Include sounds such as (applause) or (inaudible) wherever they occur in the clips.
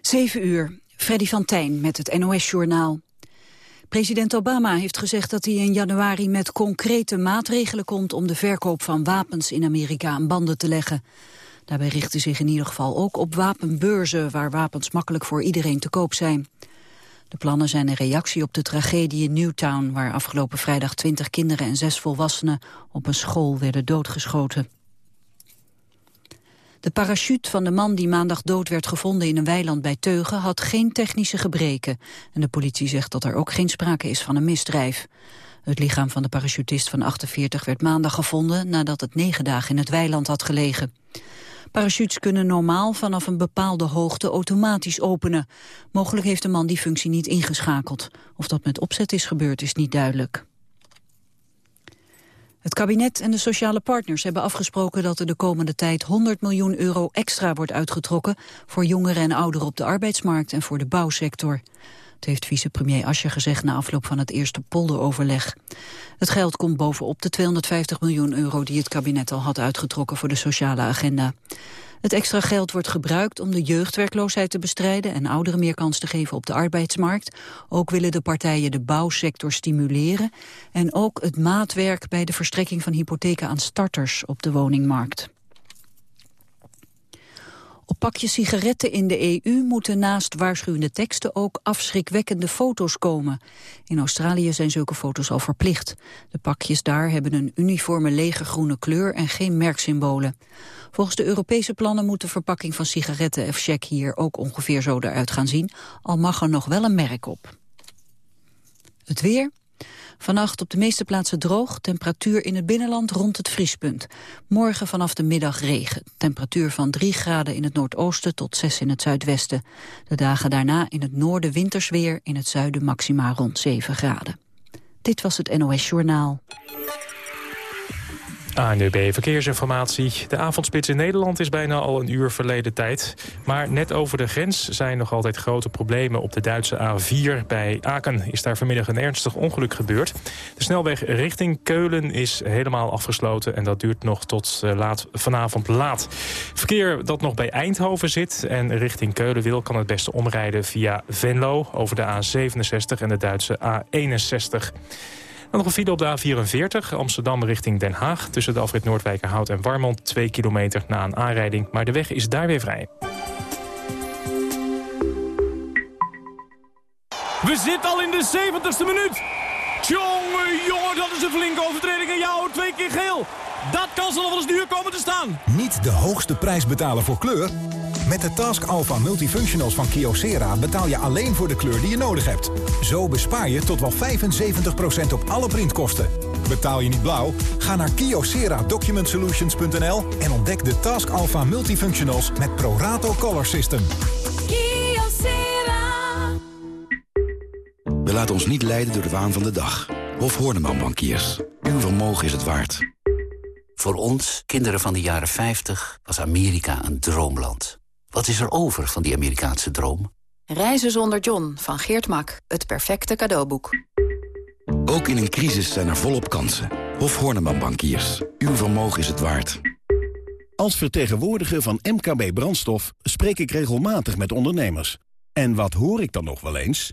7 uur, Freddy van Tijn met het NOS-journaal. President Obama heeft gezegd dat hij in januari met concrete maatregelen komt om de verkoop van wapens in Amerika aan banden te leggen. Daarbij richt hij zich in ieder geval ook op wapenbeurzen waar wapens makkelijk voor iedereen te koop zijn. De plannen zijn een reactie op de tragedie in Newtown waar afgelopen vrijdag twintig kinderen en zes volwassenen op een school werden doodgeschoten. De parachute van de man die maandag dood werd gevonden in een weiland bij Teugen had geen technische gebreken. En de politie zegt dat er ook geen sprake is van een misdrijf. Het lichaam van de parachutist van 48 werd maandag gevonden nadat het negen dagen in het weiland had gelegen. Parachutes kunnen normaal vanaf een bepaalde hoogte automatisch openen. Mogelijk heeft de man die functie niet ingeschakeld. Of dat met opzet is gebeurd is niet duidelijk. Het kabinet en de sociale partners hebben afgesproken dat er de komende tijd 100 miljoen euro extra wordt uitgetrokken voor jongeren en ouderen op de arbeidsmarkt en voor de bouwsector. Het heeft vicepremier Ascher gezegd na afloop van het eerste polderoverleg. Het geld komt bovenop de 250 miljoen euro die het kabinet al had uitgetrokken voor de sociale agenda. Het extra geld wordt gebruikt om de jeugdwerkloosheid te bestrijden en ouderen meer kans te geven op de arbeidsmarkt. Ook willen de partijen de bouwsector stimuleren en ook het maatwerk bij de verstrekking van hypotheken aan starters op de woningmarkt. Op pakjes sigaretten in de EU moeten naast waarschuwende teksten ook afschrikwekkende foto's komen. In Australië zijn zulke foto's al verplicht. De pakjes daar hebben een uniforme legergroene kleur en geen merksymbolen. Volgens de Europese plannen moet de verpakking van sigaretten of check hier ook ongeveer zo eruit gaan zien, al mag er nog wel een merk op. Het weer. Vannacht op de meeste plaatsen droog, temperatuur in het binnenland rond het vriespunt. Morgen vanaf de middag regen, temperatuur van 3 graden in het noordoosten tot 6 in het zuidwesten. De dagen daarna in het noorden wintersweer, in het zuiden maxima rond 7 graden. Dit was het NOS Journaal. ANUB Verkeersinformatie. De avondspits in Nederland is bijna al een uur verleden tijd. Maar net over de grens zijn nog altijd grote problemen. Op de Duitse A4 bij Aken is daar vanmiddag een ernstig ongeluk gebeurd. De snelweg richting Keulen is helemaal afgesloten... en dat duurt nog tot eh, laat, vanavond laat. Verkeer dat nog bij Eindhoven zit en richting Keulen wil... kan het beste omrijden via Venlo over de A67 en de Duitse A61 nog een op de A44, Amsterdam richting Den Haag... tussen de afrit Noordwijkerhout en Warmond, 2 kilometer na een aanrijding. Maar de weg is daar weer vrij. We zitten al in de 70ste minuut. Tjonge, jongen, dat is een flinke overtreding. En jou twee keer geel. Dat kan ze nog wel eens duur komen te staan. Niet de hoogste prijs betalen voor kleur? Met de Task Alpha Multifunctionals van Kyocera betaal je alleen voor de kleur die je nodig hebt. Zo bespaar je tot wel 75% op alle printkosten. Betaal je niet blauw? Ga naar kyocera-document-solutions.nl en ontdek de Task Alpha Multifunctionals met Prorato Color System. Kyocera. We laten ons niet leiden door de waan van de dag. Of Horneman Bankiers. Uw vermogen is het waard. Voor ons, kinderen van de jaren 50, was Amerika een droomland. Wat is er over van die Amerikaanse droom? Reizen zonder John van Geert Mak. Het perfecte cadeauboek. Ook in een crisis zijn er volop kansen. Hof Horneman Bankiers. Uw vermogen is het waard. Als vertegenwoordiger van MKB Brandstof spreek ik regelmatig met ondernemers. En wat hoor ik dan nog wel eens?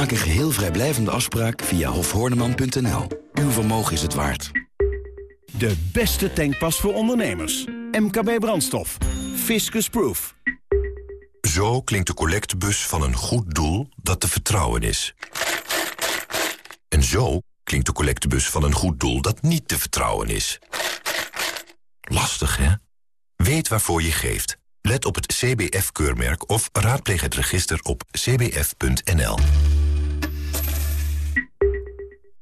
Maak een geheel vrijblijvende afspraak via hofhoorneman.nl. Uw vermogen is het waard. De beste tankpas voor ondernemers. MKB Brandstof. Fiscus Proof. Zo klinkt de collectebus van een goed doel dat te vertrouwen is. En zo klinkt de collectebus van een goed doel dat niet te vertrouwen is. Lastig, hè? Weet waarvoor je geeft. Let op het CBF-keurmerk of raadpleeg het register op cbf.nl.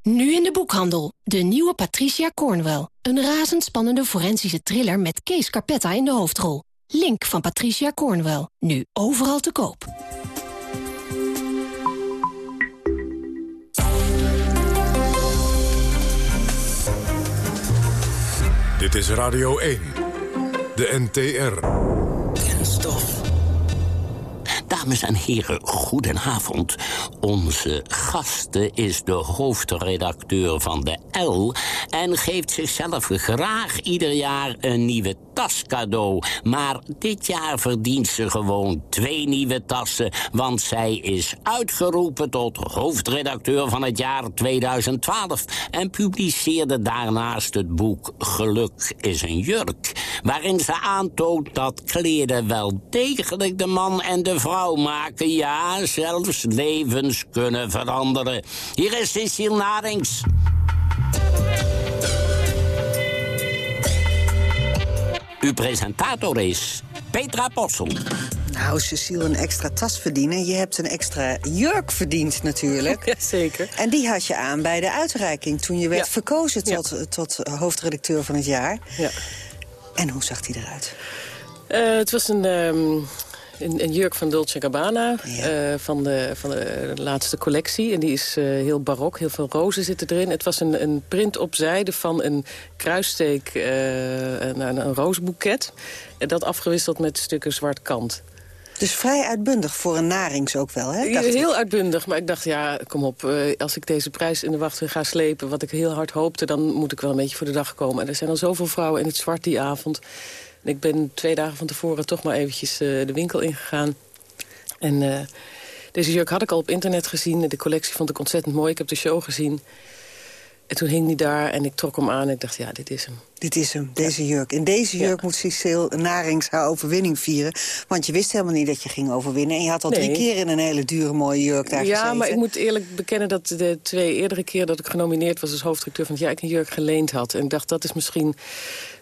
Nu in de boekhandel. De nieuwe Patricia Cornwell. Een razendspannende forensische thriller met Kees Carpetta in de hoofdrol. Link van Patricia Cornwell. Nu overal te koop. Dit is Radio 1. De NTR. Kenstof. Dames en heren, goedenavond. Onze gaste is de hoofdredacteur van de L... en geeft zichzelf graag ieder jaar een nieuwe tas cadeau. Maar dit jaar verdient ze gewoon twee nieuwe tassen... want zij is uitgeroepen tot hoofdredacteur van het jaar 2012... en publiceerde daarnaast het boek Geluk is een jurk... waarin ze aantoont dat kleren wel degelijk de man en de vrouw maken. Ja, zelfs levens kunnen veranderen. Hier is Cecile Narings. Uw presentator is Petra Possel. Nou, Cecile, een extra tas verdienen. Je hebt een extra jurk verdiend natuurlijk. (laughs) Ja, zeker. En die had je aan bij de uitreiking toen je werd verkozen tot, tot hoofdredacteur van het jaar. Ja. En hoe zag die eruit? Uh, het was een, um, een, een, jurk van Dolce Gabbana, ja. uh, van, de, van de laatste collectie. En die is uh, heel barok, heel veel rozen zitten erin. Het was een, een print op zijde van een kruissteek, een, een roosboeket. En dat afgewisseld met stukken zwart kant. Dus vrij uitbundig voor een narings ook wel, hè? Dacht heel ik. uitbundig, maar ik dacht, ja, kom op. Uh, als ik deze prijs in de wacht ga slepen, wat ik heel hard hoopte... dan moet ik wel een beetje voor de dag komen. En er zijn al zoveel vrouwen in het zwart die avond. En ik ben twee dagen van tevoren toch maar eventjes uh, de winkel ingegaan. En uh, deze jurk had ik al op internet gezien. De collectie vond ik ontzettend mooi. Ik heb de show gezien. En toen hing hij daar en ik trok hem aan en ik dacht, ja, dit is hem. Dit is hem, deze jurk. In deze jurk ja. moet Cecile Narings haar overwinning vieren. Want je wist helemaal niet dat je ging overwinnen. En je had al nee. drie keer in een hele dure mooie jurk daar ja, gezeten. maar ik moet eerlijk bekennen dat de twee eerdere keer... dat ik genomineerd was als hoofdredacteur van het jaar... ik een jurk geleend had. En ik dacht, dat is misschien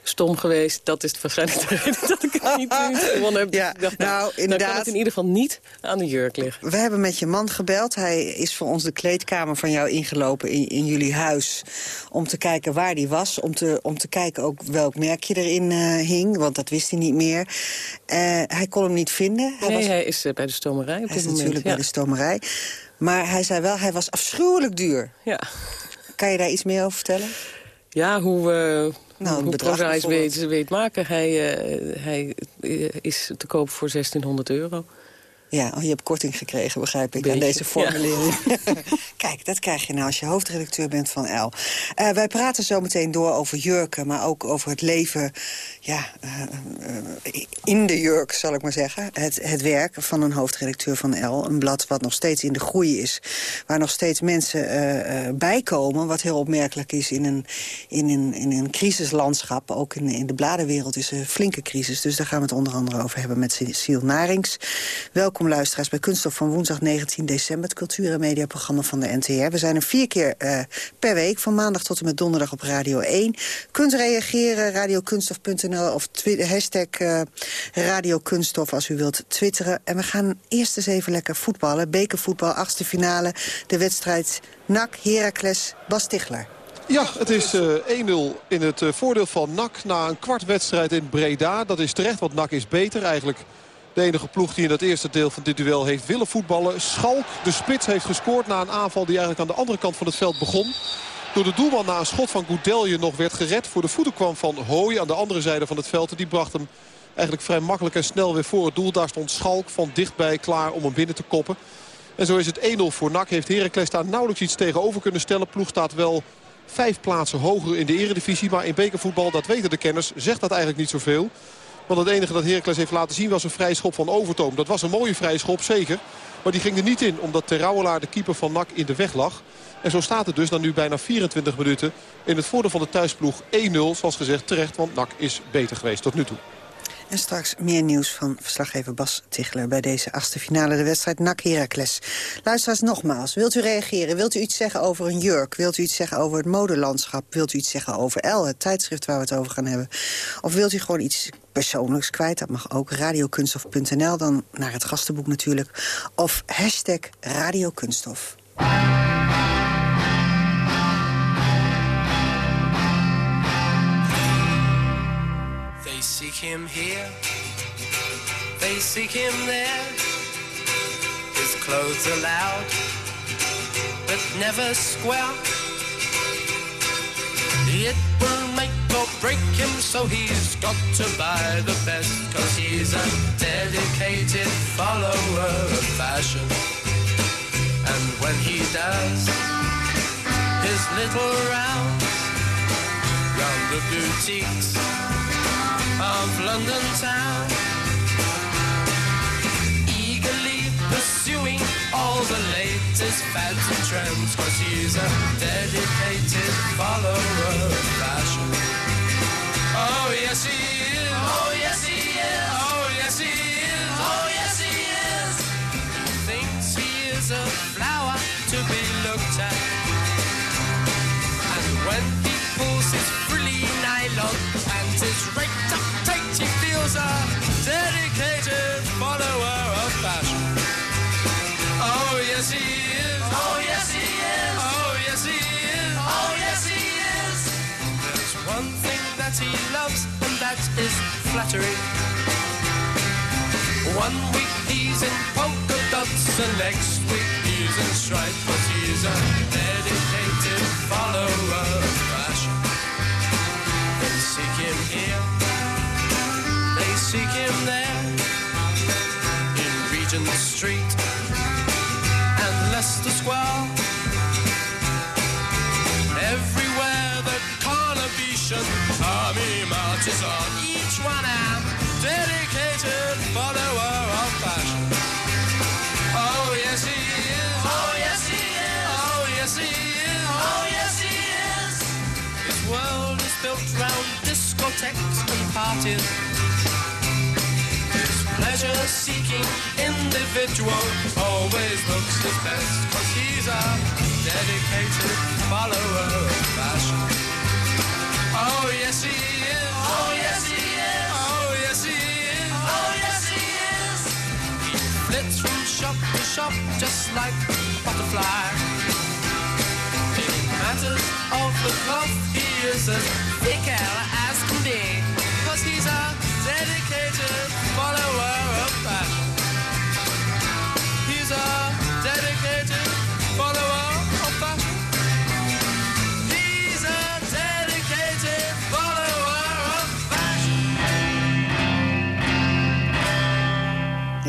stom geweest. Dat is waarschijnlijk de (laughs) reden dat ik het niet, niet gewonnen heb. Ja, ik dacht, nou, inderdaad. Dan kan het in ieder geval niet aan de jurk liggen. We hebben met je man gebeld. Hij is voor ons de kleedkamer van jou ingelopen in, in jullie huis. Om te kijken waar die was. Om te, om te kijken ook welk merk je erin uh, hing. Want dat wist hij niet meer. Uh, hij kon hem niet vinden. Hij, nee, was... hij is uh, bij de stomerij op hij dit is moment. natuurlijk ja. bij de stomerij. Maar hij zei wel, hij was afschuwelijk duur. Ja. Kan je daar iets meer over vertellen? Ja, hoe, uh, nou, hoe Prozaïs weet, weet maken. Hij, uh, hij is te koop voor 1600 euro. Ja, oh, je hebt korting gekregen, begrijp ik, aan deze formulering. Ja. (laughs) Kijk, dat krijg je nou als je hoofdredacteur bent van L. Uh, wij praten zo meteen door over jurken, maar ook over het leven ja, uh, uh, in de jurk, zal ik maar zeggen. Het, het werk van een hoofdredacteur van L. Een blad wat nog steeds in de groei is. Waar nog steeds mensen bijkomen, wat heel opmerkelijk is in een, in een, in een crisislandschap. Ook in, in de bladenwereld is een flinke crisis. Dus daar gaan we het onder andere over hebben met Cecile Narings. Welkom Welkom luisteraars bij Kunststof van woensdag 19 december... het cultuur- en mediaprogramma van de NTR. We zijn er vier keer uh, per week, van maandag tot en met donderdag op Radio 1. Kunt reageren, radiokunststof.nl of hashtag uh, radiokunststof als u wilt twitteren. En we gaan eerst eens even lekker voetballen. Bekervoetbal, achtste finale, de wedstrijd NAC, Heracles, Bas Tichler. Ja, het is uh, 1-0 in het voordeel van NAC na een kwart wedstrijd in Breda. Dat is terecht, want NAC is beter eigenlijk... De enige ploeg die in het eerste deel van dit duel heeft willen voetballen. Schalk, de spits, heeft gescoord na een aanval die eigenlijk aan de andere kant van het veld begon. Door de doelman na een schot van Goudelje nog werd gered. Voor de voeten kwam van Hooy aan de andere zijde van het veld. En die bracht hem eigenlijk vrij makkelijk en snel weer voor het doel. Daar stond Schalk van dichtbij klaar om hem binnen te koppen. En zo is het 1-0 voor NAC. Heeft Heracles daar nauwelijks iets tegenover kunnen stellen. Ploeg staat wel vijf plaatsen hoger in de eredivisie. Maar in bekervoetbal, dat weten de kenners, zegt dat eigenlijk niet zoveel. Want het enige dat Heracles heeft laten zien was een vrij schop van Overtoom. Dat was een mooie vrij schop, zeker. Maar die ging er niet in, omdat Terrouwelaar, de keeper van NAC, in de weg lag. En zo staat het dus dan nu bijna 24 minuten in het voordeel van de thuisploeg 1-0. Zoals gezegd terecht, want NAC is beter geweest tot nu toe. En straks meer nieuws van verslaggever Bas Tichler... bij deze achtste finale, de wedstrijd NAC Heracles. Luisteraars, nogmaals, wilt u reageren? Wilt u iets zeggen over een jurk? Wilt u iets zeggen over het modelandschap? Wilt u iets zeggen over L, het tijdschrift waar we het over gaan hebben? Of wilt u gewoon iets persoonlijks kwijt? Dat mag ook, radiokunstof.nl, dan naar het gastenboek natuurlijk. Of hashtag radiokunststof. Him here, they seek him there. His clothes are loud, but never square. It will make or break him, so he's got to buy the best. Cause he's a dedicated follower of fashion. And when he does his little rounds round the boutiques of London town, eagerly pursuing all the latest fads and trends, cause he's a dedicated follower of fashion. Oh, yes, he is. Oh, yes, he is. He loves, and that is flattery. One week he's in polka dots, and next week he's in stripes, but he's a dedicated built round discotheques and parties. His pleasure-seeking individual always looks his best Cause he's a dedicated follower of fashion. Oh yes he is. Oh yes he is. Oh yes he is. Oh yes he is. He flits from shop to shop just like a butterfly. In matters of the cloth is as thick as can be Cause he's a dedicated follower of fashion He's a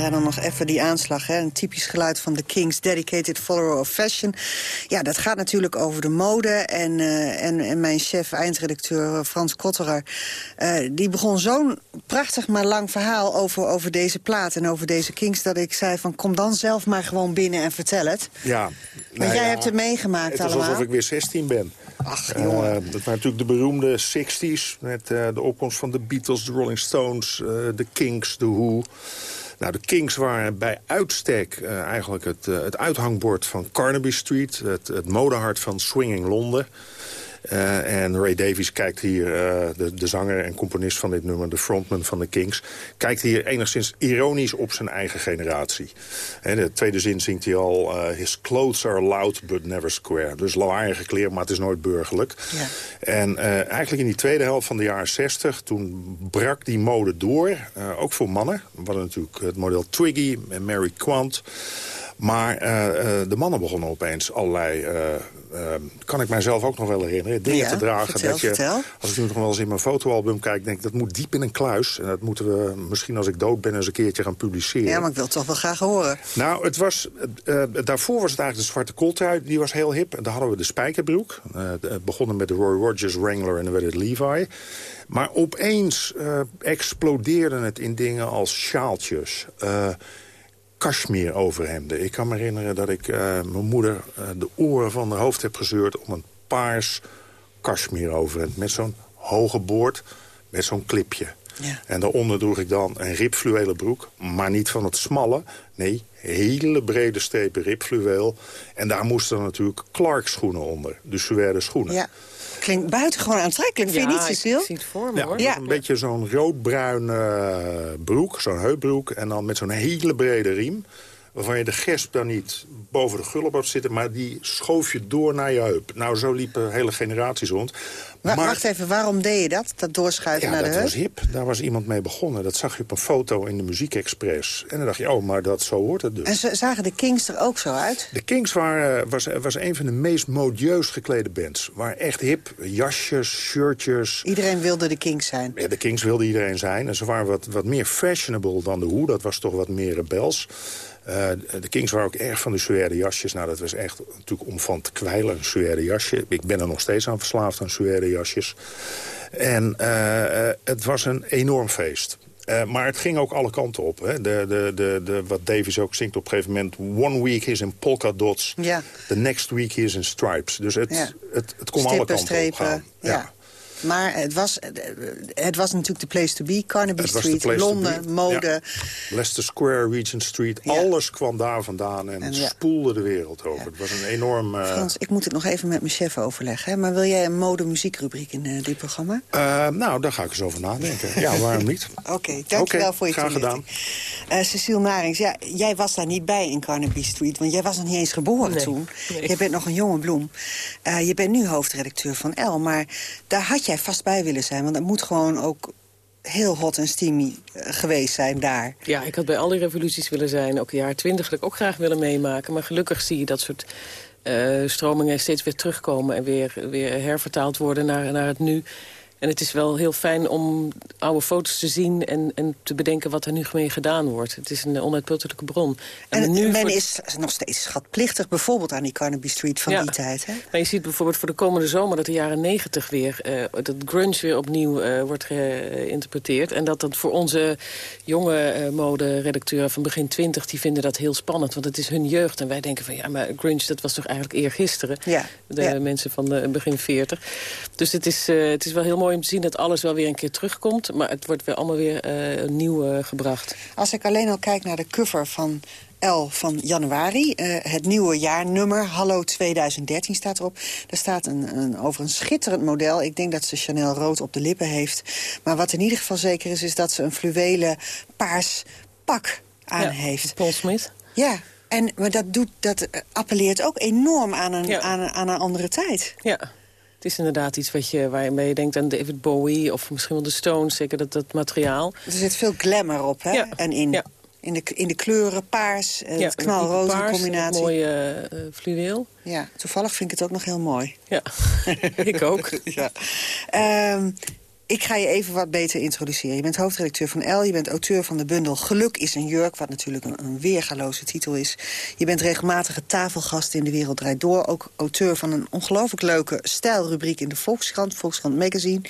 Ja, dan nog even die aanslag. Hè? Een typisch geluid van de Kings, Dedicated Follower of Fashion. Ja, dat gaat natuurlijk over de mode. En, eh, en, en mijn chef, eindredacteur eh, Frans Kotterer... eh, die begon zo'n prachtig maar lang verhaal over, over deze plaat... en over deze Kings, dat ik zei van... kom dan zelf maar gewoon binnen en vertel het. Ja. Want nou jij ja, hebt het meegemaakt Het is allemaal. alsof ik weer 16 ben. Ach, jongen. dat waren natuurlijk de beroemde 60s. Met de opkomst van de Beatles, de Rolling Stones, de Kinks, de Who. Nou, de Kinks waren bij uitstek eh, eigenlijk het, eh, het uithangbord van Carnaby Street. Het, het modehart van Swinging Londen. Eh, en Ray Davies kijkt hier, eh, de, de zanger en componist van dit nummer... de frontman van de Kings... kijkt hier enigszins ironisch op zijn eigen generatie. En de tweede zin zingt hij al... eh, His clothes are loud but never square. Dus lawaaiige kleren, maar het is nooit burgerlijk. Ja. En eigenlijk in die tweede helft van de jaren 60... toen brak die mode door, ook voor mannen. We hadden natuurlijk het model Twiggy en Mary Quant... Maar de mannen begonnen opeens allerlei, eh, kan ik mijzelf ook nog wel herinneren, dingen Ja, te dragen. vertel, dat je, vertel. Als ik nu nog wel eens in mijn fotoalbum kijk, denk ik dat moet diep in een kluis. En dat moeten we misschien als ik dood ben eens een keertje gaan publiceren. Ja, maar ik wil het toch wel graag horen. Nou, het was, eh, daarvoor was het eigenlijk de zwarte kooltrui. Die was heel hip. En dan hadden we de spijkerbroek. Eh, het begonnen met de Roy Rogers Wrangler en dan werd het Levi. Maar opeens eh, explodeerde het in dingen als sjaaltjes... cashmere overhemden. Ik kan me herinneren dat ik eh, mijn moeder eh, de oren van haar hoofd heb gezeurd... om een paars cashmere overhemd met zo'n hoge boord, met zo'n clipje. Ja. En daaronder droeg ik dan een ribfluwelen broek, maar niet van het smalle. Nee, hele brede strepen ribfluweel. En daar moesten natuurlijk Clark schoenen onder. Dus suède schoenen. Ja. Klinkt buitengewoon aantrekkelijk, vind je niet, Cecile? zie het voor me, Ja, hoor. was een beetje zo'n roodbruin eh, broek, zo'n heupbroek. En dan met zo'n hele brede riem. Waarvan je de gesp dan niet boven de gullerbad zitten... maar die schoof je door naar je heup. Nou, zo liepen hele generaties rond. Maar, wacht even, waarom deed je dat? Dat doorschuiven ja, naar de dat heup? was hip. Daar was iemand mee begonnen. Dat zag je op een foto in de Muziekexpress. En dan dacht je, oh, maar dat, zo hoort het dus. En ze- zagen de Kings er ook zo uit? De Kings waren, was, was een van de meest modieus geklede bands. Waren echt hip. Jasjes, shirtjes. Iedereen wilde de Kings zijn. Ja, de Kings wilde iedereen zijn. En ze waren wat, wat meer fashionable dan de Who. Dat was toch wat meer rebels. Eh, de Kings waren ook erg van de suède jasjes. Nou, dat was echt natuurlijk om van te kwijlen, een suède jasje. Ik ben er nog steeds aan verslaafd aan suède jasjes. En eh, eh, het was een enorm feest. Maar het ging ook alle kanten op. Hè. De, de, de, de, wat Davies ook zingt op een gegeven moment... One week is in polka dots, Ja. the next week is in stripes. Dus het, Ja. het, het kon alle kanten op gaan. ja. Maar het was, het was natuurlijk de place to be. Carnaby Het Street, Londen, mode. Leicester Square, Regent Street, alles kwam daar vandaan en, En ja. spoelde de wereld over. Het was een enorm... eh, Frans, ik moet het nog even met mijn chef overleggen. Hè? Maar wil jij een mode-muziekrubriek in eh, dit programma? eh, nou, daar ga ik eens over nadenken. Ja, waarom niet? (laughs) Oké, dankjewel Oké, voor je graag toelichting. Eh Cecile Narings, ja, jij was daar niet bij in Carnaby Street... want jij was nog niet eens geboren Nee, toen. nee. Je bent nog een jonge bloem. Eh, je bent nu hoofdredacteur van El, maar daar had jij vast bij willen zijn... want het moet gewoon ook heel hot en steamy eh, geweest zijn daar. Ja, ik had bij al die revoluties willen zijn. Ook jaren twintig had ik ook graag willen meemaken. Maar gelukkig zie je dat soort eh, stromingen steeds weer terugkomen... en weer, weer hervertaald worden naar, naar het nu. En het is wel heel fijn om oude foto's te zien... en, en te bedenken wat er nu mee gedaan wordt. Het is een onuitputtelijke bron. En nu men voor- is nog steeds schatplichtig, bijvoorbeeld aan die Carnaby Street van Ja. die tijd. Hè? Maar je ziet bijvoorbeeld voor de komende zomer dat de jaren negentig weer... eh, dat grunge weer opnieuw eh, wordt geïnterpreteerd. En dat dat voor onze jonge eh mode-redacteuren van begin twintig... die vinden dat heel spannend, want het is hun jeugd. En wij denken van ja, maar grunge dat was toch eigenlijk eergisteren? Ja. De Ja. mensen van de begin veertig. Dus het is, eh, het is wel heel mooi om te zien dat alles wel weer een keer terugkomt. Maar het wordt weer allemaal weer eh, nieuw eh, gebracht. Als ik alleen al kijk naar de cover van L van januari, eh, het nieuwe jaarnummer, Hallo 2013 staat erop. Daar staat een, een, over een schitterend model. Ik denk dat ze Chanel rood op de lippen heeft. Maar wat in ieder geval zeker is, is dat ze een fluwelen paars pak aan Ja, heeft. Paul Smith. Ja, en, maar dat, doet, dat appelleert ook enorm aan een, Ja. aan, aan een andere tijd. Ja, het is inderdaad iets wat je, waarmee je denkt aan David Bowie... of misschien wel de Stones, zeker dat, dat materiaal. Er zit veel glamour op, hè? Ja. En in, Ja. in, de, in de kleuren paars, eh, Ja, het knalroze paars, combinatie. Mooie eh, fluweel. Ja, toevallig vind ik het ook nog heel mooi. Ja, (laughs) ik ook. (laughs) ja. Ehm, ik ga je even wat beter introduceren. Je bent hoofdredacteur van L. Je bent auteur van de bundel Geluk is een jurk... wat natuurlijk een, een weergaloze titel is. Je bent regelmatige tafelgast in De Wereld Draait Door. Ook auteur van een ongelooflijk leuke stijlrubriek in de Volkskrant. Volkskrant Magazine.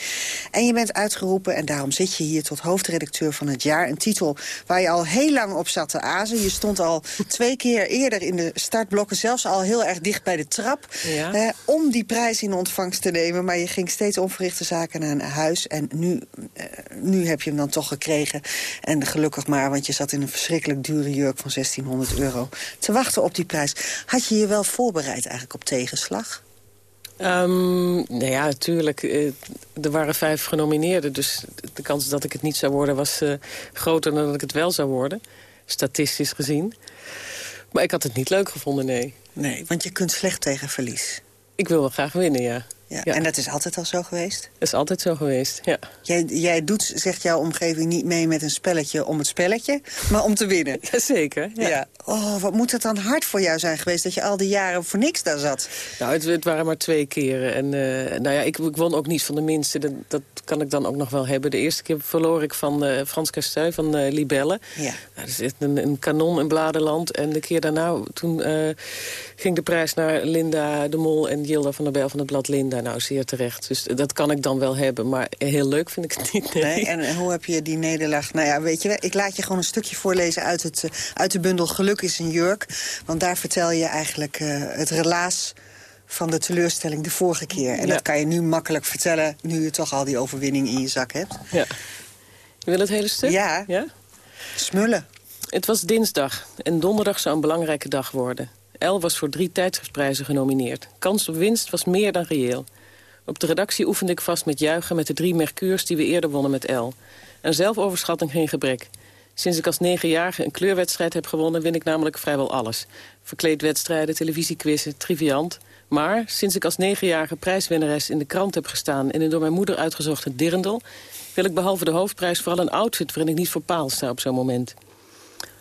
En je bent uitgeroepen, en daarom zit je hier... tot hoofdredacteur van het jaar. Een titel waar je al heel lang op zat te azen. Je stond al (laughs) twee keer eerder in de startblokken... zelfs al heel erg dicht bij de trap... Ja. eh, om die prijs in ontvangst te nemen. Maar je ging steeds onverrichte zaken naar een huis. En nu, eh, nu heb je hem dan toch gekregen. En gelukkig maar, want je zat in een verschrikkelijk dure jurk van 1600 euro... te wachten op die prijs. Had je je wel voorbereid eigenlijk op tegenslag? Ehm, nou ja, natuurlijk. eh, er waren vijf genomineerden. Dus de kans dat ik het niet zou worden was eh, groter dan dat ik het wel zou worden. Statistisch gezien. Maar ik had het niet leuk gevonden, nee. Nee, want je kunt slecht tegen verlies. Ik wil wel graag winnen, ja. Ja, En dat is altijd al zo geweest? Dat is altijd zo geweest, ja. Jij, jij doet, zegt jouw omgeving, niet mee met een spelletje om het spelletje... maar om te winnen. (laughs) Jazeker, ja. Oh, wat moet het dan hard voor jou zijn geweest... dat je al die jaren voor niks daar zat? Nou, het, het waren maar twee keren. En eh, nou ja, ik, ik won ook niet van de minste. Dat, dat kan ik dan ook nog wel hebben. De eerste keer verloor ik van eh, Frans Castuy van eh, Libelle. Ja. Nou, dat is echt een, een kanon in Bladerland. En de keer daarna, toen ging de prijs naar Linda de Mol... en Gilda van der Bijl van het blad Linda. Nou, zeer terecht. Dus dat kan ik dan wel hebben. Maar heel leuk vind ik het niet. Nee. Nee, en hoe heb je die nederlaag... Nou ja, weet je, wel, ik laat je gewoon een stukje voorlezen uit, het, eh, uit de bundel Geluk is een jurk. Want daar vertel je eigenlijk eh, het relaas van de teleurstelling de vorige keer. En Ja. dat kan je nu makkelijk vertellen, nu je toch al die overwinning in je zak hebt. Ja. Je wil het hele stuk? Ja. ja? Smullen. Het was dinsdag en donderdag zou een belangrijke dag worden. El was voor drie tijdschriftprijzen genomineerd. Kans op winst was meer dan reëel. Op de redactie oefende ik vast met juichen met de drie Mercures die we eerder wonnen met El. En zelfoverschatting geen gebrek. Sinds ik als negenjarige een kleurwedstrijd heb gewonnen... win ik namelijk vrijwel alles. Verkleedwedstrijden, televisiequizzen, triviant. Maar sinds ik als negenjarige prijswinnares in de krant heb gestaan... en een door mijn moeder uitgezochte dirndl... wil ik behalve de hoofdprijs vooral een outfit waarin ik niet voor paal sta op zo'n moment.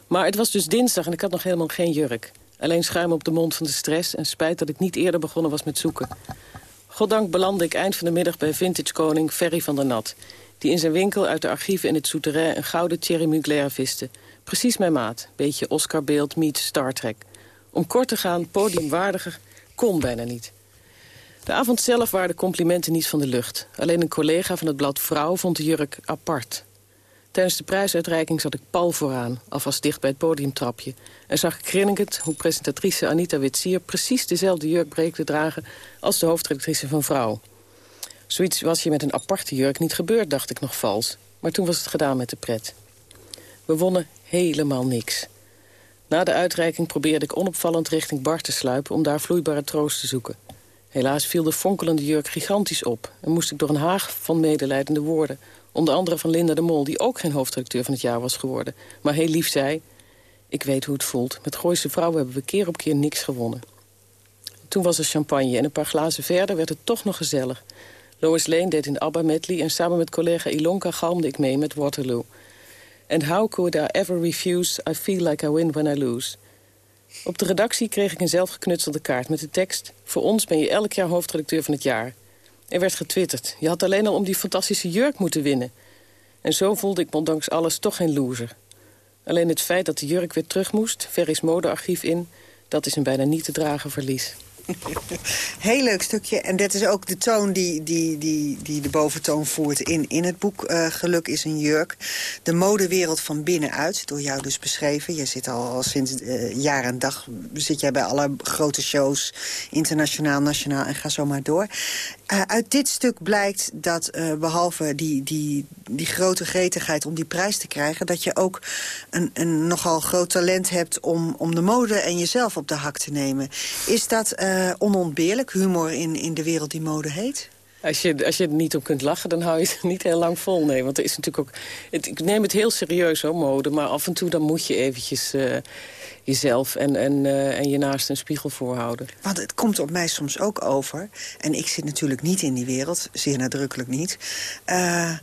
Maar het was dus dinsdag en ik had nog helemaal geen jurk. Alleen schuim op de mond van de stress en spijt dat ik niet eerder begonnen was met zoeken. Goddank belandde ik eind van de middag bij vintage koning Ferry van der Nat... die in zijn winkel uit de archieven in het Souterrain een gouden Thierry Mugler viste. Precies mijn maat. Beetje Oscar Beeld meets Star Trek. Om kort te gaan, podiumwaardiger, kon bijna niet. De avond zelf waren de complimenten niet van de lucht. Alleen een collega van het blad Vrouw vond de jurk apart. Tijdens de prijsuitreiking zat ik pal vooraan, alvast dicht bij het podiumtrapje... en zag ik grinnikend hoe presentatrice Anita Witsier... precies dezelfde jurk breek te dragen als de hoofdredactrice van Vrouw. Zoiets was je met een aparte jurk niet gebeurd, dacht ik nog vals. Maar toen was het gedaan met de pret. We wonnen helemaal niks. Na de uitreiking probeerde ik onopvallend richting Bart te sluipen... om daar vloeibare troost te zoeken. Helaas viel de fonkelende jurk gigantisch op... en moest ik door een haag van medelijdende woorden... onder andere van Linda de Mol, die ook geen hoofdredacteur van het jaar was geworden... maar heel lief zei... Ik weet hoe het voelt. Met Gooise vrouwen hebben we keer op keer niks gewonnen. Toen was er champagne en een paar glazen verder werd het toch nog gezellig. Lois Lane deed in ABBA medley en samen met collega Ilonka galmde ik mee met Waterloo. And how could I ever refuse, I feel like I win when I lose. Op de redactie kreeg ik een zelfgeknutselde kaart met de tekst... Voor ons ben je elk jaar hoofdredacteur van het jaar. Er werd getwitterd. Je had alleen al om die fantastische jurk moeten winnen. En zo voelde ik me ondanks alles toch geen loser. Alleen het feit dat de jurk weer terug moest, Ferry's modearchief in... dat is een bijna niet te dragen verlies. Heel leuk stukje. En dit is ook de toon die, die, die, die de boventoon voert in, in het boek uh, Geluk is een jurk. De modewereld van binnenuit, door jou dus beschreven. Je zit al, al sinds uh, jaar en dag zit jij bij alle grote shows. Internationaal, nationaal en ga zo maar door. Uh, uit dit stuk blijkt dat uh, behalve die, die, die grote gretigheid om die prijs te krijgen... dat je ook een, een nogal groot talent hebt om, om de mode en jezelf op de hak te nemen. Is dat uh, onontbeerlijk, humor in, in de wereld die mode heet? Als je, als je er niet om kunt lachen, dan hou je het (laughs) niet heel lang vol. Nee, want er is natuurlijk ook... Het, ik neem het heel serieus, hoor, mode. Maar af en toe dan moet je eventjes jezelf en, en, uh, en je naast een spiegel voorhouden. Want het komt op mij soms ook over... en ik zit natuurlijk niet in die wereld, zeer nadrukkelijk niet... Uh,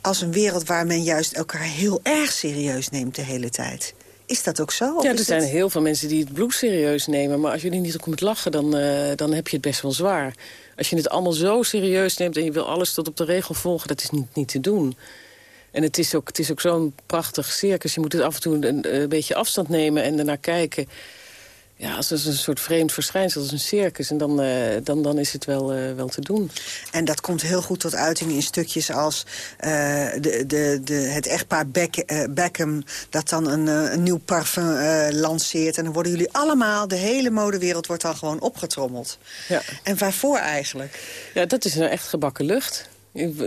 als een wereld waar men juist elkaar heel erg serieus neemt de hele tijd. Is dat ook zo? Ja, er zijn heel veel mensen die het bloed serieus nemen. Maar als je er niet op komt lachen, dan, dan heb je het best wel zwaar. Als je het allemaal zo serieus neemt en je wil alles tot op de regel volgen... dat is niet, niet te doen. En het is ook, het is ook zo'n prachtig circus. Je moet het af en toe een, een beetje afstand nemen en ernaar kijken. Ja, als een soort vreemd verschijnsel, als een circus. En dan, uh, dan, dan is het wel, uh, wel te doen. En dat komt heel goed tot uiting in stukjes als uh, de, de, de, het echtpaar Beck, Beckham... dat dan een, een nieuw parfum lanceert. En dan worden jullie allemaal, de hele modewereld wordt dan gewoon opgetrommeld. Ja. En waarvoor eigenlijk? Ja, dat is nou echt gebakken lucht.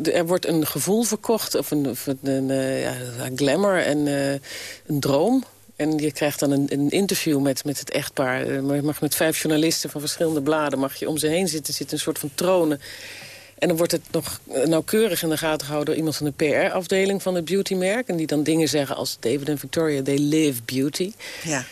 Er wordt een gevoel verkocht, of een, of een, een ja, glamour en een droom. En je krijgt dan een, een, interview met, met het echtpaar. Je mag met vijf journalisten van verschillende bladen... mag je om ze heen zitten, zit een soort van tronen. En dan wordt het nog nauwkeurig in de gaten gehouden... door iemand van de PR-afdeling van het beautymerk. En die dan dingen zeggen als David en Victoria, they live beauty. Ja.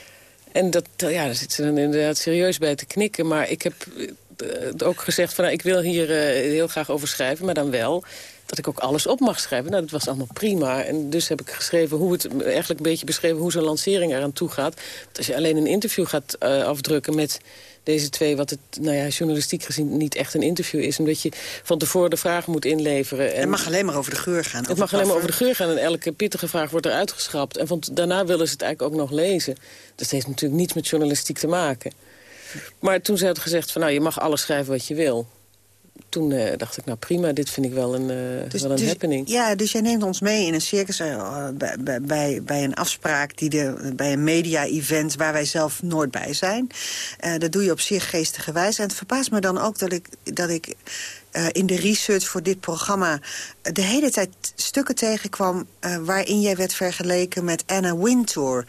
En dat, ja, daar zitten ze dan inderdaad serieus bij te knikken. Maar ik heb uh, ook gezegd van nou, ik wil hier uh, heel graag over schrijven, maar dan wel dat ik ook alles op mag schrijven. Nou, dat was allemaal prima. En dus heb ik geschreven hoe het eigenlijk een beetje beschreven hoe zo'n lancering eraan toe gaat. Want als je alleen een interview gaat uh, afdrukken met deze twee... wat het nou ja, journalistiek gezien niet echt een interview is... omdat je van tevoren de vragen moet inleveren. En het mag alleen maar over de geur gaan. Het mag alleen maar over de geur gaan en elke pittige vraag wordt eruit geschrapt. En van, daarna willen ze het eigenlijk ook nog lezen. Dat heeft natuurlijk niets met journalistiek te maken. Maar toen ze had gezegd van nou, je mag alles schrijven wat je wil toen uh, dacht ik, nou prima, dit vind ik wel een, uh, dus, wel een dus, happening. Ja, dus jij neemt ons mee in een circus, uh, bij, bij, bij een afspraak... Die de, bij een media-event waar wij zelf nooit bij zijn. dat doe je op zeer geestige wijze. En het verbaast me dan ook dat ik... Dat ik in de research voor dit programma de hele tijd stukken tegenkwam... waarin jij werd vergeleken met Anna Wintour,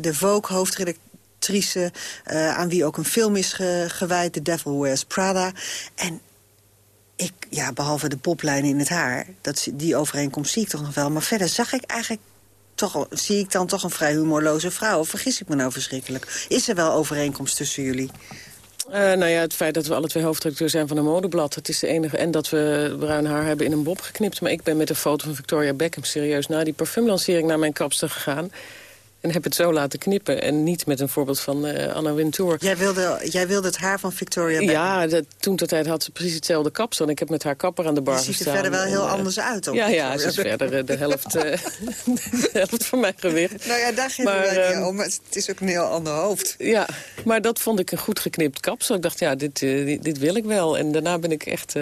de Vogue-hoofdredactrice... aan wie ook een film is gewijd, The Devil Wears Prada. En ik, ja, behalve de poplijn in het haar, dat, die overeenkomst zie ik toch nog wel. Maar verder zag ik eigenlijk toch, zie ik dan toch een vrij humorloze vrouw. Of vergis ik me nou verschrikkelijk? Is er wel overeenkomst tussen jullie? Uh, nou ja, het feit dat we alle twee hoofdredacteur zijn van een modeblad... dat is de enige. En dat we bruin haar hebben in een bob geknipt. Maar ik ben met een foto van Victoria Beckham serieus... na die parfumlancering naar mijn kapster gegaan. En heb het zo laten knippen. En niet met een voorbeeld van uh, Anna Wintour. Jij wilde, jij wilde het haar van Victoria Beckham? Ja, dat, toen ter tijd had ze precies hetzelfde kapsel. En ik heb met haar kapper aan de bar gestaan. Ze ziet er verder wel heel anders uit. Ja, ja, ze is verder uh, de, helft, (laughs) de helft van mijn gewicht. Nou ja, daar ging het wel um, om. Het is ook een heel ander hoofd. Ja, maar dat vond ik een goed geknipt kapsel. Ik dacht, ja, dit, dit, dit, wil ik wel. En daarna ben ik echt,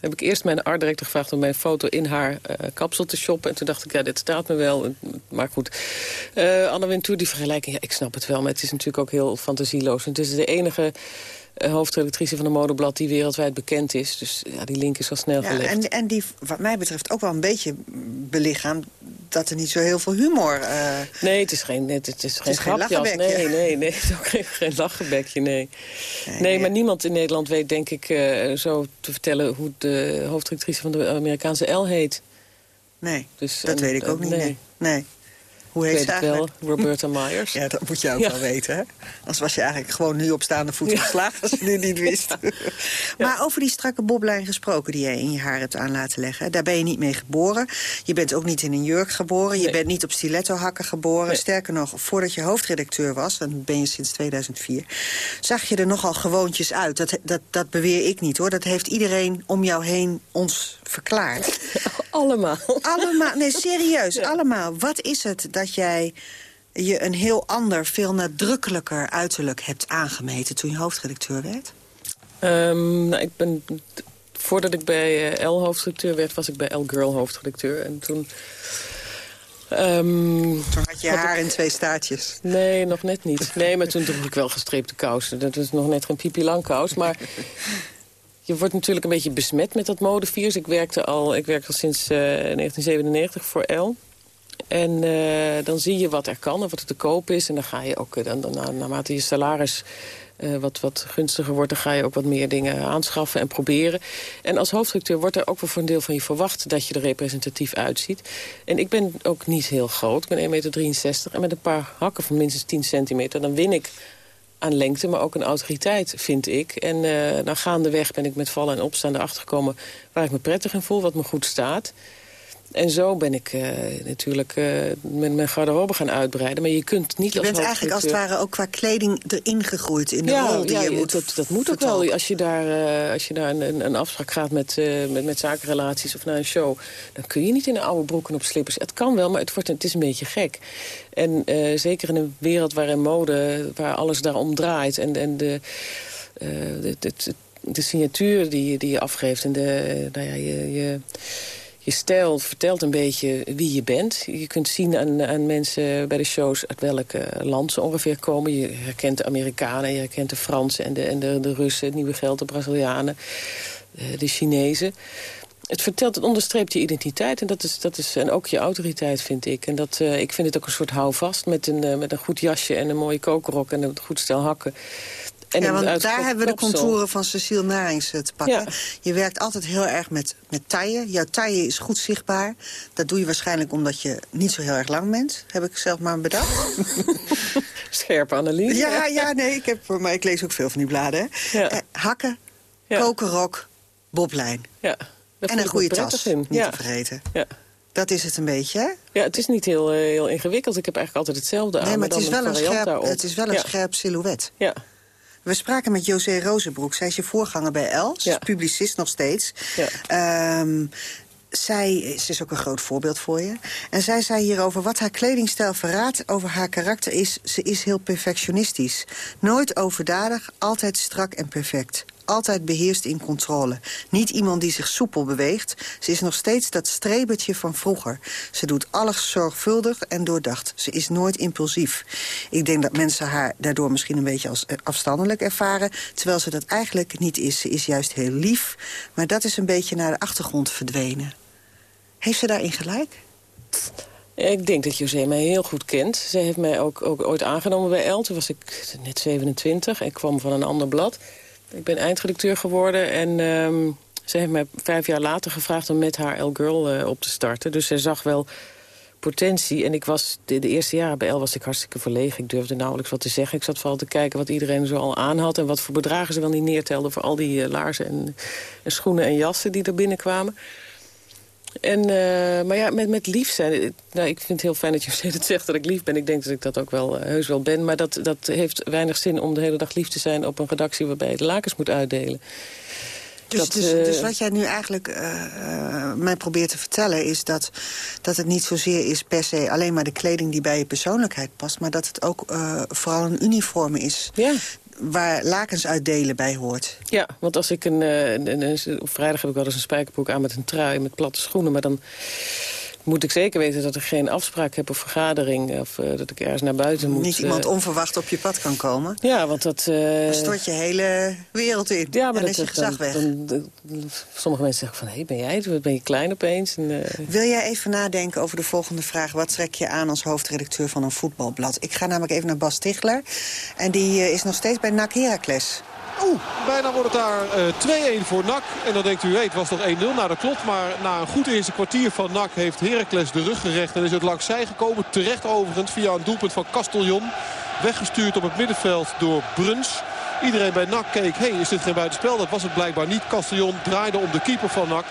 heb ik eerst mijn art director gevraagd... om mijn foto in haar kapsel te shoppen. En toen dacht ik, ja, dit staat me wel. Maar goed, Anna Die vergelijking ja, ik snap het wel, maar het is natuurlijk ook heel fantasieloos. Het is de enige uh, hoofdredactrice van een modeblad die wereldwijd bekend is. Dus ja, die link is al snel ja, gelegd. En, en die, wat mij betreft, ook wel een beetje belichaam dat er niet zo heel veel humor... Uh... Nee, het is geen, het, het is geen grapje. Als, nee, nee, nee, het is ook geen, geen lachenbekje, nee. Nee, nee. maar niemand in Nederland weet, denk ik, uh, zo te vertellen... hoe de hoofdredactrice van de Amerikaanse L heet. Nee, dus, dat en, weet ik ook niet, nee. nee. Hoe heet ze wel, Roberta Myers. ja, dat moet je ook ja. wel weten, hè? Anders was je eigenlijk gewoon nu op staande voet ja. geslagen... als je dit niet (laughs) wist. maar over die strakke boblijn gesproken die jij in je haar hebt aan laten leggen... daar ben je niet mee geboren. Je bent ook niet in een jurk geboren. Je bent niet op stiletto-hakken geboren. Nee. Sterker nog, voordat je hoofdredacteur was... dan ben je sinds 2004... zag je er nogal gewoontjes uit. Dat, dat, dat beweer ik niet, hoor. Dat heeft iedereen om jou heen ons verklaard. (laughs) Allemaal. Allemaal, nee, (laughs) serieus, allemaal. Wat is het dat jij je een heel ander, veel nadrukkelijker uiterlijk hebt aangemeten... toen je hoofdredacteur werd? Um, nou, ik ben, voordat ik bij uh, L hoofdredacteur werd, was ik bij L Girl hoofdredacteur. En toen... Um, toen had je haar ik... in twee staartjes. Nee, nog net niet. Nee, maar toen droeg ik wel gestreepte kousen. Dat was nog net geen pipi lang kous, maar... Je wordt natuurlijk een beetje besmet met dat modevirus. Ik werkte al, ik werk al sinds uh, 1997 voor L. En uh, dan zie je wat er kan en wat er te koop is. En dan ga je ook, dan, dan, naarmate je salaris wat, wat gunstiger wordt... dan ga je ook wat meer dingen aanschaffen en proberen. En als hoofdredacteur wordt er ook wel voor een deel van je verwacht... dat je er representatief uitziet. En ik ben ook niet heel groot. Ik ben 1,63 meter. En met een paar hakken van minstens 10 centimeter... dan win ik aan lengte, maar ook een autoriteit, vind ik. En uh, nou, gaandeweg ben ik met vallen en opstaan erachter gekomen... waar ik me prettig in voel, wat me goed staat. En zo ben ik uh, natuurlijk uh, met mijn garderobe gaan uitbreiden. Maar je kunt niet Je bent eigenlijk als het ware ook qua kleding erin gegroeid in de ja, rol die ja, je moet dat, dat moet ook wel. Als je daar, uh, als je daar een, een afspraak gaat met, met, met zakenrelaties of naar een show... dan kun je niet in oude broek en op slippers. Het kan wel, maar het, wordt, het is een beetje gek. En zeker in een wereld waarin mode, waar alles daarom draait... en, en de, de, de, de signatuur die, die je afgeeft en de, nou ja, je... je je stijl vertelt een beetje wie je bent. Je kunt zien aan, aan mensen bij de shows uit welk land ze ongeveer komen. Je herkent de Amerikanen, je herkent de Fransen en de, en de, de Russen, het nieuwe geld, de Brazilianen, de Chinezen. Het vertelt, het onderstreept je identiteit en, dat is, dat is, en ook je autoriteit, vind ik. En dat, uh, ik vind het ook een soort houvast met een, uh, met een goed jasje en een mooie kokerrok en een goed stel hakken. En ja, want daar hebben we de contouren van Cecile Narings te pakken. Ja. Je werkt altijd heel erg met, met taille. Jouw taille is goed zichtbaar. Dat doe je waarschijnlijk omdat je niet zo heel erg lang bent. Heb ik zelf maar bedacht. (laughs) Scherpe analyse. Ja, ja, nee, ik heb, maar ik lees ook veel van die bladen. Ja. Eh, hakken, kokerrok, boblijn. Ja, en een goede tas, in. niet te vergeten. Ja. Dat is het een beetje, hè? Ja, het is niet heel, uh, heel ingewikkeld. Ik heb eigenlijk altijd hetzelfde aan. Nee, maar het is, wel een scherp, het is wel een scherp silhouet. Ja. We spraken met José Rozenbroek. Zij is je voorganger bij El. Ze ja. is publicist nog steeds. Ja. Um, zij ze is ook een groot voorbeeld voor je. En zij zei hierover wat haar kledingstijl verraadt over haar karakter is... ze is heel perfectionistisch. Nooit overdadig, altijd strak en perfect altijd beheerst in controle. Niet iemand die zich soepel beweegt. Ze is nog steeds dat strebertje van vroeger. Ze doet alles zorgvuldig en doordacht. Ze is nooit impulsief. Ik denk dat mensen haar daardoor misschien een beetje als afstandelijk ervaren... terwijl ze dat eigenlijk niet is. Ze is juist heel lief, maar dat is een beetje naar de achtergrond verdwenen. Heeft ze daarin gelijk? Ik denk dat José mij heel goed kent. Ze heeft mij ook, ook ooit aangenomen bij El. Toen was ik net 27 en kwam van een ander blad. Ik ben eindredacteur geworden en um, ze heeft mij vijf jaar later gevraagd... om met haar El Girl uh, op te starten. Dus zij zag wel potentie. En ik was, de, eerste jaren bij El was ik hartstikke verlegen. Ik durfde nauwelijks wat te zeggen. Ik zat vooral te kijken wat iedereen zo al aan had... en wat voor bedragen ze wel niet neertelden... voor al die uh, laarzen en, en, schoenen en jassen die er binnenkwamen. En, uh, maar ja, met, met lief zijn... Nou, ik vind het heel fijn dat je (laughs) steeds zegt dat ik lief ben. Ik denk dat ik dat ook wel uh, heus wel ben. Maar dat, dat heeft weinig zin om de hele dag lief te zijn... op een redactie waarbij je de lakens moet uitdelen. Dus, dat, dus, uh, dus, wat jij nu eigenlijk uh, mij probeert te vertellen... is dat, dat het niet zozeer is per se alleen maar de kleding die bij je persoonlijkheid past... maar dat het ook uh, vooral een uniform is. Ja. Waar lakens uitdelen bij hoort. Ja, want als ik een, een, een, Op vrijdag heb ik wel eens een spijkerbroek aan met een trui... met platte schoenen, maar dan moet ik zeker weten dat ik geen afspraak heb of vergadering... of uh, dat ik ergens naar buiten moet. Niet iemand uh, onverwacht op je pad kan komen? Ja, want dat... Uh, dan stort je hele wereld in. Ja, maar en dat is je gezag weg. Dan, dan, sommige mensen zeggen van, hé, hey, ben jij het? Ben je klein opeens? En, Wil jij even nadenken over de volgende vraag? Wat trek je aan als hoofdredacteur van een voetbalblad? Ik ga namelijk even naar Bas Tichler. En die is nog steeds bij NAC Heracles. Oeh, bijna wordt het daar uh, 2-1 voor NAC. En dan denkt u, hey, het was toch 1-0. Nou, dat klopt. Maar na een goed eerste kwartier van NAC heeft Heracles de rug gerecht. En is het langs zij gekomen. Terecht overigens via een doelpunt van Castellon. Weggestuurd op het middenveld door Bruns. Iedereen bij NAC keek, hey, is dit geen buitenspel? Dat was het blijkbaar niet. Castellon draaide om de keeper van NAC.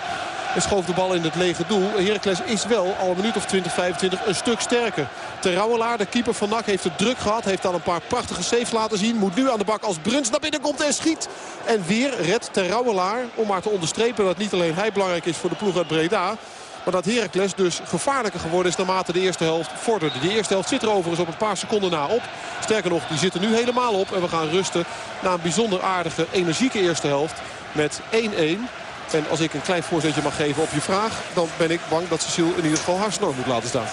En schoof de bal in het lege doel. Heracles is wel al een minuut of 20, 25 een stuk sterker. Terrouwelaar, de keeper van NAC, heeft het druk gehad. Heeft al een paar prachtige saves laten zien. Moet nu aan de bak als Bruns naar binnen komt en schiet. En weer redt Terrouwelaar. Om maar te onderstrepen dat niet alleen hij belangrijk is voor de ploeg uit Breda. Maar dat Heracles dus gevaarlijker geworden is naarmate de eerste helft vorderde. De eerste helft zit er overigens op een paar seconden na op. Sterker nog, die zitten nu helemaal op. En we gaan rusten na een bijzonder aardige, energieke eerste helft met 1-1. En als ik een klein voorzetje mag geven op je vraag... dan ben ik bang dat Cecile in ieder geval haar snor moet laten staan.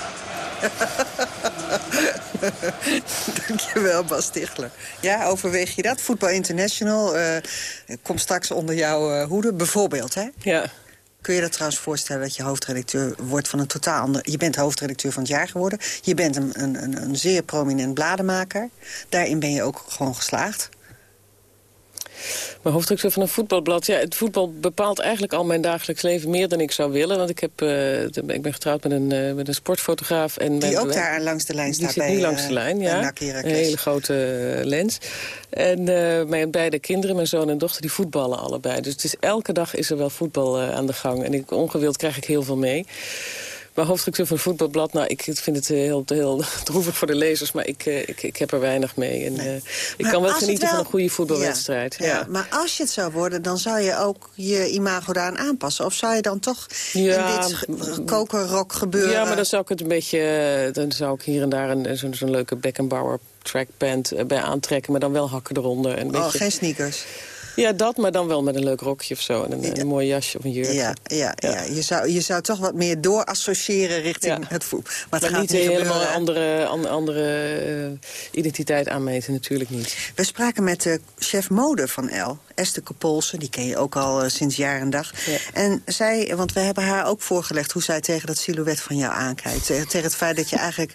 (laughs) Dankjewel, Bas Tichler. Ja, overweeg je dat? Voetbal International uh, komt straks onder jouw uh, hoede, bijvoorbeeld, hè? Ja. Kun je dat trouwens voorstellen dat je hoofdredacteur wordt van een totaal ander... Je bent hoofdredacteur van het jaar geworden. Je bent een, een, een zeer prominent blademaker. Daarin ben je ook gewoon geslaagd. Mijn hoofdredacteur van een voetbalblad. Ja, het voetbal bepaalt eigenlijk al mijn dagelijks leven meer dan ik zou willen. Want ik, heb, uh, ik ben getrouwd met een, uh, met een sportfotograaf. En die ook daar langs de lijn staat die zit langs de lijn, ja. Een hele grote lens. En mijn beide kinderen, mijn zoon en dochter, die voetballen allebei. Dus het is, elke dag is er wel voetbal aan de gang. En ik, ongewild krijg ik heel veel mee. Maar hoofdredacteur van het voetbalblad, nou, ik vind het heel, heel (laughs) droevig voor de lezers, maar ik, ik, ik heb er weinig mee. En, nee. uh, ik kan wel genieten wel... van een goede voetbalwedstrijd. Ja, ja. ja, Maar als je het zou worden, dan zou je ook je imago daaraan aanpassen. Of zou je dan toch ja, in dit kokerrok gebeuren? Ja, maar dan zou ik het een beetje, dan zou ik hier en daar een, zo'n zo leuke Beckenbauer trackband bij aantrekken, maar dan wel hakken eronder. En oh, beetje... geen sneakers? Ja, dat, maar dan wel met een leuk rokje of zo. En een, ja. een mooi jasje of een jurk. Ja, ja, ja. ja. Je, zou, je zou toch wat meer doorassociëren richting het voetbal. Maar, het maar gaat niet, niet helemaal een andere, andere uh, identiteit aanmeten, natuurlijk niet. We spraken met de chef mode van El, Esther Kapolsen. Die ken je ook al uh, sinds jaar en dag. En zij, want we hebben haar ook voorgelegd... hoe zij tegen dat silhouet van jou aankijkt. Tegen het feit dat je eigenlijk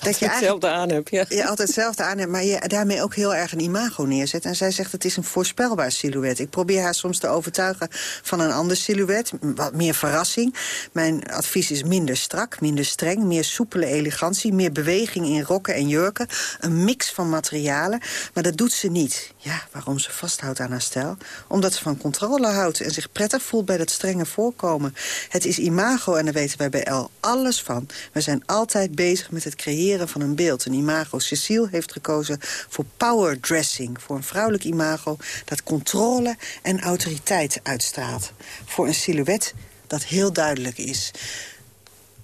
dat je hetzelfde aan hebt, ja. Je altijd hetzelfde aan hebt, maar je daarmee ook heel erg een imago neerzet. En zij zegt het is een voorspelbaar silhouet. Ik probeer haar soms te overtuigen van een ander silhouet. Wat meer verrassing. Mijn advies is minder strak, minder streng. Meer soepele elegantie, meer beweging in rokken en jurken. Een mix van materialen. Maar dat doet ze niet. Ja, waarom ze vasthoudt aan haar stijl? Omdat ze van controle houdt en zich prettig voelt bij dat strenge voorkomen. Het is imago en daar weten wij bij El alles van. We zijn altijd bezig met het creëren van een beeld, een imago. Cecile heeft gekozen voor power dressing, voor een vrouwelijk imago... dat controle en autoriteit uitstraalt. Voor een silhouet dat heel duidelijk is.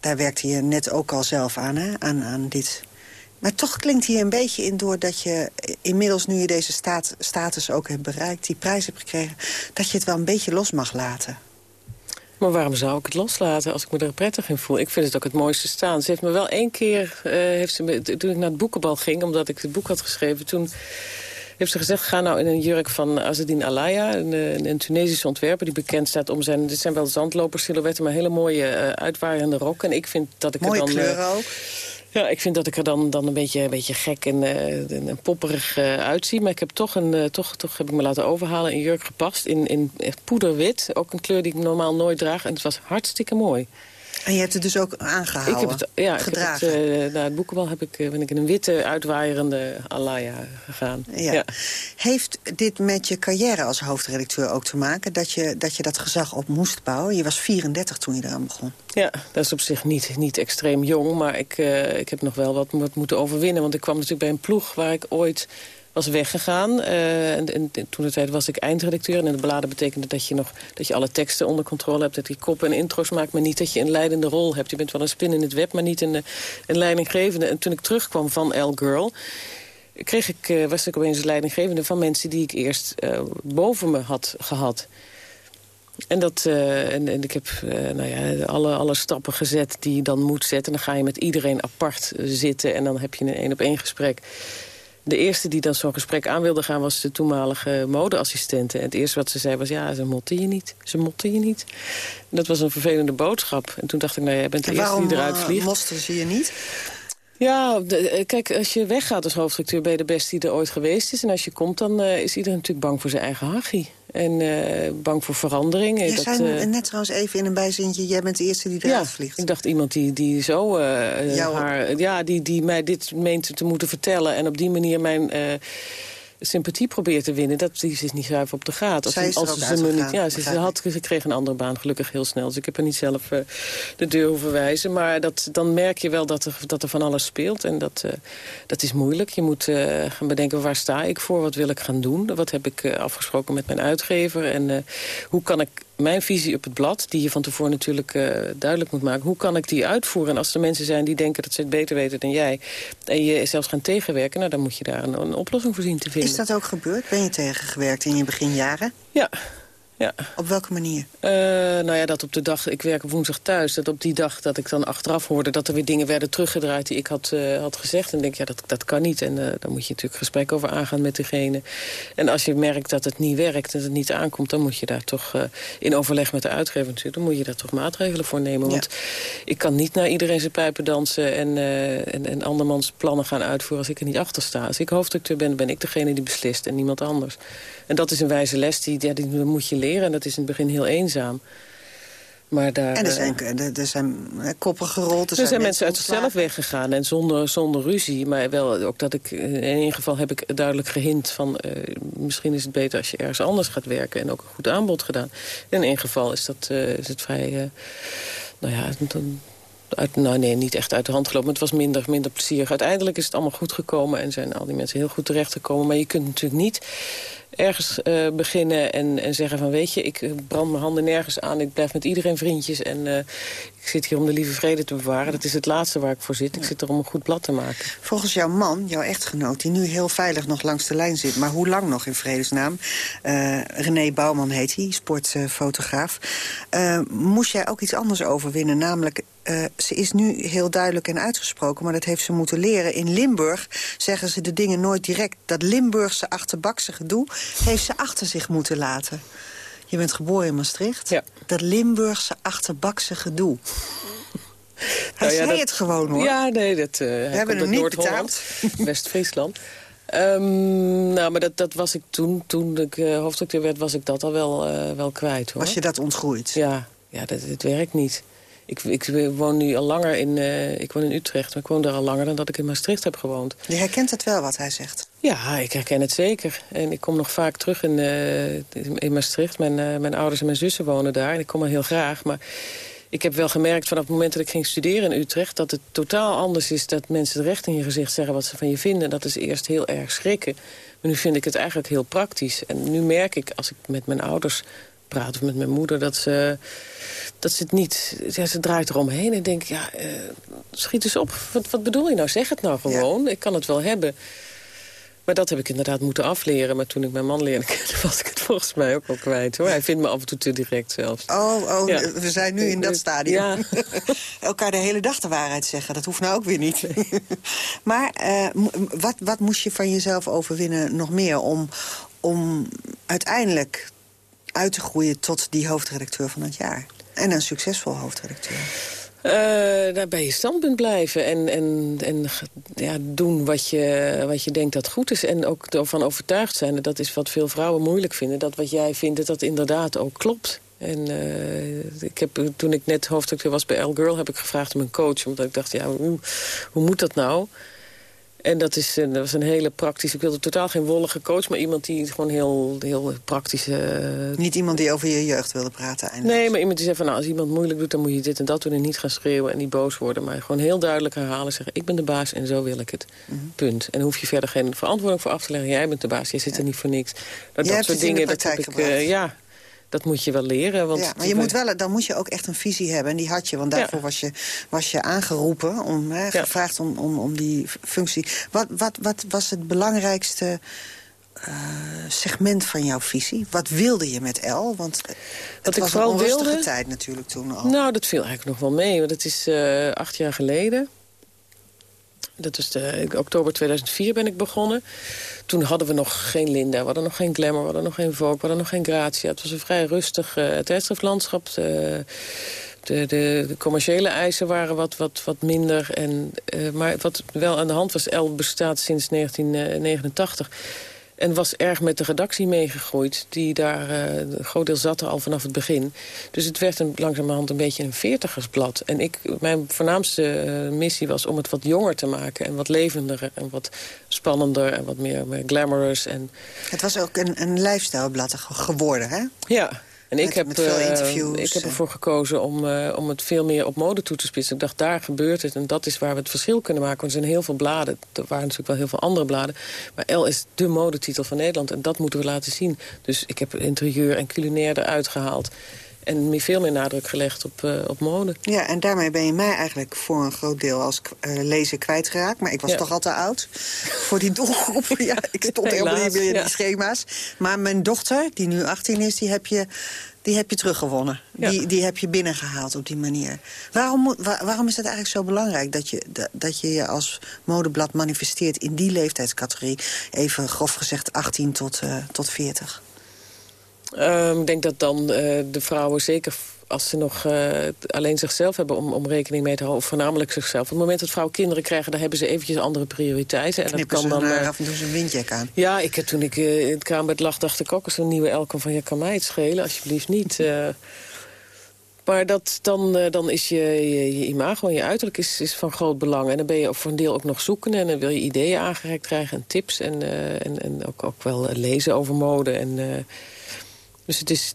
Daar werkte je net ook al zelf aan, hè? aan, aan dit... Maar toch klinkt hier een beetje in door dat je inmiddels, nu je deze staat, status ook hebt bereikt... die prijs hebt gekregen, dat je het wel een beetje los mag laten. Maar waarom zou ik het loslaten als ik me er prettig in voel? Ik vind het ook het mooiste staan. Ze heeft me wel één keer, uh, heeft ze me, toen ik naar het boekenbal ging... omdat ik het boek had geschreven, toen heeft ze gezegd... ga nou in een jurk van Azedine Alaya, een, een, een Tunesische ontwerper... die bekend staat om zijn... dit zijn wel zandlopersilhouetten, maar hele mooie uh, uitwaaiende rokken. En ik vind dat ik Mooie er dan... kleuren uh, ook. Ja, ik vind dat ik er dan, dan een, beetje, een beetje gek en, en popperig uh, uitzie. Maar ik heb toch, een, uh, toch, toch heb ik me laten overhalen in jurk gepast. In, in poederwit. Ook een kleur die ik normaal nooit draag. En het was hartstikke mooi. En je hebt het dus ook aangehouden, ik heb het, ja, gedragen? Ik heb het, uh, naar het boekenbal heb ik, ben ik in een witte, uitwaaierende alaya gegaan. Ja. ja. Heeft dit met je carrière als hoofdredacteur ook te maken? Dat je, dat je dat gezag op moest bouwen? Je was 34 toen je eraan begon. Ja, dat is op zich niet, niet extreem jong. Maar ik, uh, ik heb nog wel wat, wat moeten overwinnen. Want ik kwam natuurlijk bij een ploeg waar ik ooit was weggegaan. Uh, en, en, toen de tijd was ik eindredacteur. En in de bladen betekende dat je, nog, dat je alle teksten onder controle hebt. Dat je koppen en intro's maakt, maar niet dat je een leidende rol hebt. Je bent wel een spin in het web, maar niet een, een leidinggevende. En toen ik terugkwam van L Girl kreeg ik, uh, was ik opeens leidinggevende van mensen die ik eerst boven me had gehad. En, dat, en, en, ik heb nou ja, alle, alle stappen gezet die je dan moet zetten. Dan ga je met iedereen apart zitten en dan heb je een één-op-één gesprek. De eerste die dan zo'n gesprek aan wilde gaan... was de toenmalige modeassistente. En het eerste wat ze zei was... ja, ze motten je niet. Ze motten je niet. En dat was een vervelende boodschap. En toen dacht ik, nou, jij bent de en eerste die eruit vliegt. Waarom mosten ze je niet? Ja, de, kijk, als je weggaat als hoofdstructuur... ben je de beste die er ooit geweest is. En als je komt, dan uh, is iedereen natuurlijk bang voor zijn eigen hachie. En uh, bang voor verandering. Je dat, zei uh, net trouwens even in een bijzintje... jij bent de eerste die eruit ja, vliegt. ik dacht iemand die, die zo haar... Ja, die, die mij dit meent te moeten vertellen... en op die manier mijn sympathie probeert te winnen, dat die is niet zuiver op de gaten. Als, Zij is als ze me niet, ja, ze, ze, had, ze kreeg een andere baan, gelukkig heel snel. Dus ik heb er niet zelf uh, de deur hoeven wijzen. Maar dat, dan merk je wel dat er, dat er van alles speelt. En dat, uh, dat is moeilijk. Je moet uh, gaan bedenken, waar sta ik voor? Wat wil ik gaan doen? Wat heb ik afgesproken met mijn uitgever? En hoe kan ik mijn visie op het blad, die je van tevoren natuurlijk uh, duidelijk moet maken... hoe kan ik die uitvoeren? En als er mensen zijn die denken dat ze het beter weten dan jij... en je zelfs gaan tegenwerken, nou, dan moet je daar een, een oplossing voor zien te vinden. Is dat ook gebeurd? Ben je tegengewerkt in je beginjaren? Ja, ja. Op welke manier? Uh, nou ja, dat op de dag, ik werk op woensdag thuis... dat op die dag dat ik dan achteraf hoorde... dat er weer dingen werden teruggedraaid die ik had, uh, had gezegd. En denk ja, dat, dat kan niet. En uh, dan moet je natuurlijk gesprek over aangaan met degene. En als je merkt dat het niet werkt en het niet aankomt... dan moet je daar toch in overleg met de uitgever natuurlijk... dan moet je daar toch maatregelen voor nemen. Ja. Want ik kan niet naar iedereen zijn pijpen dansen... En, en, en andermans plannen gaan uitvoeren als ik er niet achter sta. Als ik hoofdstructuur ben, ben ik degene die beslist en niemand anders. En dat is een wijze les, die, ja, die moet je leren. En dat is in het begin heel eenzaam. Maar daar, en er zijn, er zijn koppen gerold. Er, er zijn, mensen uit zichzelf weggegaan en zonder, zonder ruzie. Maar wel ook dat ik, in één geval heb ik duidelijk gehint van... Uh, misschien is het beter als je ergens anders gaat werken. En ook een goed aanbod gedaan. In één geval is, dat, uh, is het vrij... Uh, nou ja, dan, uit, nou nee, niet echt uit de hand gelopen. Maar het was minder, minder plezierig. Uiteindelijk is het allemaal goed gekomen en zijn al die mensen heel goed terechtgekomen. Maar je kunt natuurlijk niet ergens uh, beginnen en, en zeggen van... weet je, ik brand mijn handen nergens aan, ik blijf met iedereen vriendjes... en uh, ik zit hier om de lieve vrede te bewaren. Dat is het laatste waar ik voor zit. Ik zit er om een goed blad te maken. Volgens jouw man, jouw echtgenoot, die nu heel veilig nog langs de lijn zit... maar hoe lang nog in vredesnaam? Uh, René Bouwman heet hij, sportfotograaf. moest jij ook iets anders overwinnen, namelijk... Uh, ze is nu heel duidelijk en uitgesproken, maar dat heeft ze moeten leren. In Limburg zeggen ze de dingen nooit direct. Dat Limburgse achterbakse gedoe heeft ze achter zich moeten laten. Je bent geboren in Maastricht. Ja. Dat Limburgse achterbakse gedoe. (laughs) Hij nou ja, zei dat, het gewoon, hoor. Ja, nee, dat, uh, We hebben hem niet betaald. (laughs) West-Friesland. Um, nou, maar dat, dat was ik toen, toen ik uh, hoofdredacteur werd, was ik dat al wel, uh, wel kwijt, hoor. Was je dat ontgroeid? Ja, ja dat, het werkt niet. Ik, ik, woon nu al langer in, uh, ik woon in Utrecht, maar ik woon daar al langer dan dat ik in Maastricht heb gewoond. Je herkent het wel, wat hij zegt? Ja, ik herken het zeker. En ik kom nog vaak terug in, uh, in Maastricht. Mijn, uh, mijn ouders en mijn zussen wonen daar en ik kom er heel graag. Maar ik heb wel gemerkt vanaf het moment dat ik ging studeren in Utrecht... dat het totaal anders is dat mensen recht in je gezicht zeggen wat ze van je vinden. Dat is eerst heel erg schrikken. Maar nu vind ik het eigenlijk heel praktisch. En nu merk ik, als ik met mijn ouders praat of met mijn moeder... dat ze, dat ze het niet... Ja, ze draait eromheen en denkt... ja, uh, schiet eens op. Wat, wat bedoel je nou? Zeg het nou gewoon. Ja. Ik kan het wel hebben. Maar dat heb ik inderdaad moeten afleren. Maar toen ik mijn man leerde kennen, (laughs) was ik het volgens mij ook wel kwijt. hoor. Hij vindt me af en toe te direct zelfs. Oh, oh ja. we zijn nu in dat stadium. Ja. (laughs) Elkaar de hele dag de waarheid zeggen, dat hoeft nou ook weer niet. (laughs) maar uh, wat, wat moest je van jezelf overwinnen nog meer... om, om uiteindelijk uit te groeien tot die hoofdredacteur van het jaar? En een succesvol hoofdredacteur. Uh, daar bij je standpunt blijven en, en, en ja, doen wat je, wat je denkt dat goed is. En ook ervan overtuigd zijn, en dat is wat veel vrouwen moeilijk vinden... dat wat jij vindt, dat dat inderdaad ook klopt. En uh, ik heb, toen ik net hoofdacteur was bij El Girl... heb ik gevraagd om een coach. Omdat ik dacht, ja, hoe, hoe moet dat nou? En dat, is, dat was een hele praktische... Ik wilde totaal geen wollige coach, maar iemand die gewoon heel, heel praktisch... Uh... Niet iemand die over je jeugd wilde praten eindelijk. Nee, maar iemand die zei van... Nou, als iemand moeilijk doet, dan moet je dit en dat doen... en niet gaan schreeuwen en niet boos worden. Maar gewoon heel duidelijk herhalen. Zeggen, ik ben de baas en zo wil ik het. Mhm. Punt. En dan hoef je verder geen verantwoording voor af te leggen. Jij bent de baas, jij zit er niet voor niks. Dat, dat soort dingen, dat heb ik... Uh, ja, dat moet je wel leren. Want ja, maar je moet wel, dan moet je ook echt een visie hebben. En die had je, want daarvoor was, je, was je aangeroepen, om, hè, gevraagd om, om, om die functie. Wat, wat, wat was het belangrijkste uh, segment van jouw visie? Wat wilde je met El? Want het Wat was ik vooral een onrustige wilde? tijd natuurlijk toen al. Nou, dat viel eigenlijk nog wel mee. Want het is uh, acht jaar geleden. Dat is de, oktober 2004 ben ik begonnen. Toen hadden we nog geen Linda, we hadden nog geen Glamour, we hadden nog geen Vogue, we hadden nog geen Gratia. Het was een vrij rustig uh, tijdschriftlandschap. De, de, de, commerciële eisen waren wat, wat, wat minder. En, uh, maar wat wel aan de hand was, El bestaat sinds 1989... En was erg met de redactie meegegroeid. Die daar uh, een groot deel zat er al vanaf het begin. Dus het werd een, langzamerhand een beetje een veertigersblad. En ik, mijn voornaamste uh, missie was om het wat jonger te maken. En wat levendiger en wat spannender en wat meer, meer glamorous. En... Het was ook een, een lifestyleblad geworden, hè? Ja. En ik heb, uh, ik heb ervoor gekozen om, uh, om het veel meer op mode toe te spitsen. Ik dacht, daar gebeurt het en dat is waar we het verschil kunnen maken. Want er zijn heel veel bladen, er waren natuurlijk wel heel veel andere bladen. Maar L is de modetitel van Nederland en dat moeten we laten zien. Dus ik heb interieur en culinair eruit gehaald. En veel meer nadruk gelegd op, uh, op mode. Ja, en daarmee ben je mij eigenlijk voor een groot deel als uh, lezer kwijtgeraakt. Maar ik was ja. toch al te oud voor die doelgroep. (laughs) ja, ik stond helemaal niet meer in ja. die schema's. Maar mijn dochter, die nu 18 is, die heb je, die heb je teruggewonnen. Ja. Die, die heb je binnengehaald op die manier. Waarom, moet, waar, waarom is het eigenlijk zo belangrijk dat je, dat je je als modeblad manifesteert... in die leeftijdscategorie, even grof gezegd 18 tot, uh, tot 40? Um, ik denk dat dan uh, de vrouwen zeker als ze nog uh, alleen zichzelf hebben om, om rekening mee te houden... of voornamelijk zichzelf. Op het moment dat vrouwen kinderen krijgen... dan hebben ze eventjes andere prioriteiten. En dat kan dan uh, af en toe een windjack aan. Ja, ik, toen ik uh, in het kamerbed lag, dacht ik ook... als een nieuwe Elke van, ja, kan mij het schelen? Alsjeblieft niet. maar dat, dan, dan is je, je, je imago en je uiterlijk is, is van groot belang. En dan ben je voor een deel ook nog zoeken... en dan wil je ideeën aangereikt krijgen en tips... en, en, en ook, ook wel lezen over mode en... Dus het is,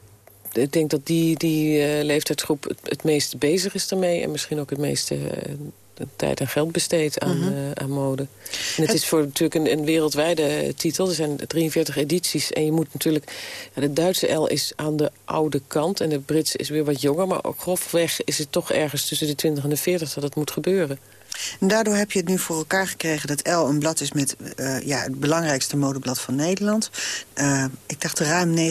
ik denk dat die, die uh, leeftijdsgroep het, het meest bezig is daarmee... en misschien ook het meeste uh, tijd en geld besteedt aan, -hmm. uh, aan mode. En het, het, is voor natuurlijk een, een, wereldwijde titel. Er zijn 43 edities en je moet natuurlijk... Ja, de Duitse L is aan de oude kant en de Britse is weer wat jonger... maar ook grofweg is het toch ergens tussen de 20 en de 40 dat het moet gebeuren. En daardoor heb je het nu voor elkaar gekregen dat L een blad is met uh, ja, het belangrijkste modeblad van Nederland. Uh, ik dacht ruim 90.000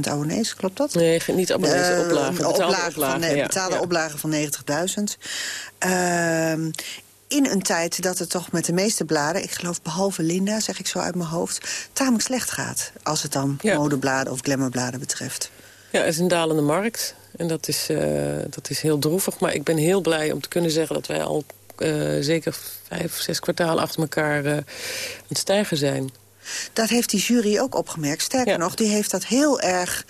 abonnees, klopt dat? Nee, niet abonnees, uh, oplagen. Betaalde oplagen, oplagen, van, ja, betaalde ja. oplagen van 90.000. in een tijd dat het toch met de meeste bladen... ik geloof behalve Linda, zeg ik zo uit mijn hoofd... tamelijk slecht gaat als het dan ja. modebladen of glamourbladen betreft. Ja, het is een dalende markt. En dat is, dat is heel droevig. Maar ik ben heel blij om te kunnen zeggen dat wij al zeker vijf, zes kwartalen achter elkaar uh, aan het stijgen zijn. Dat heeft die jury ook opgemerkt. Sterker ja. nog, die heeft dat heel erg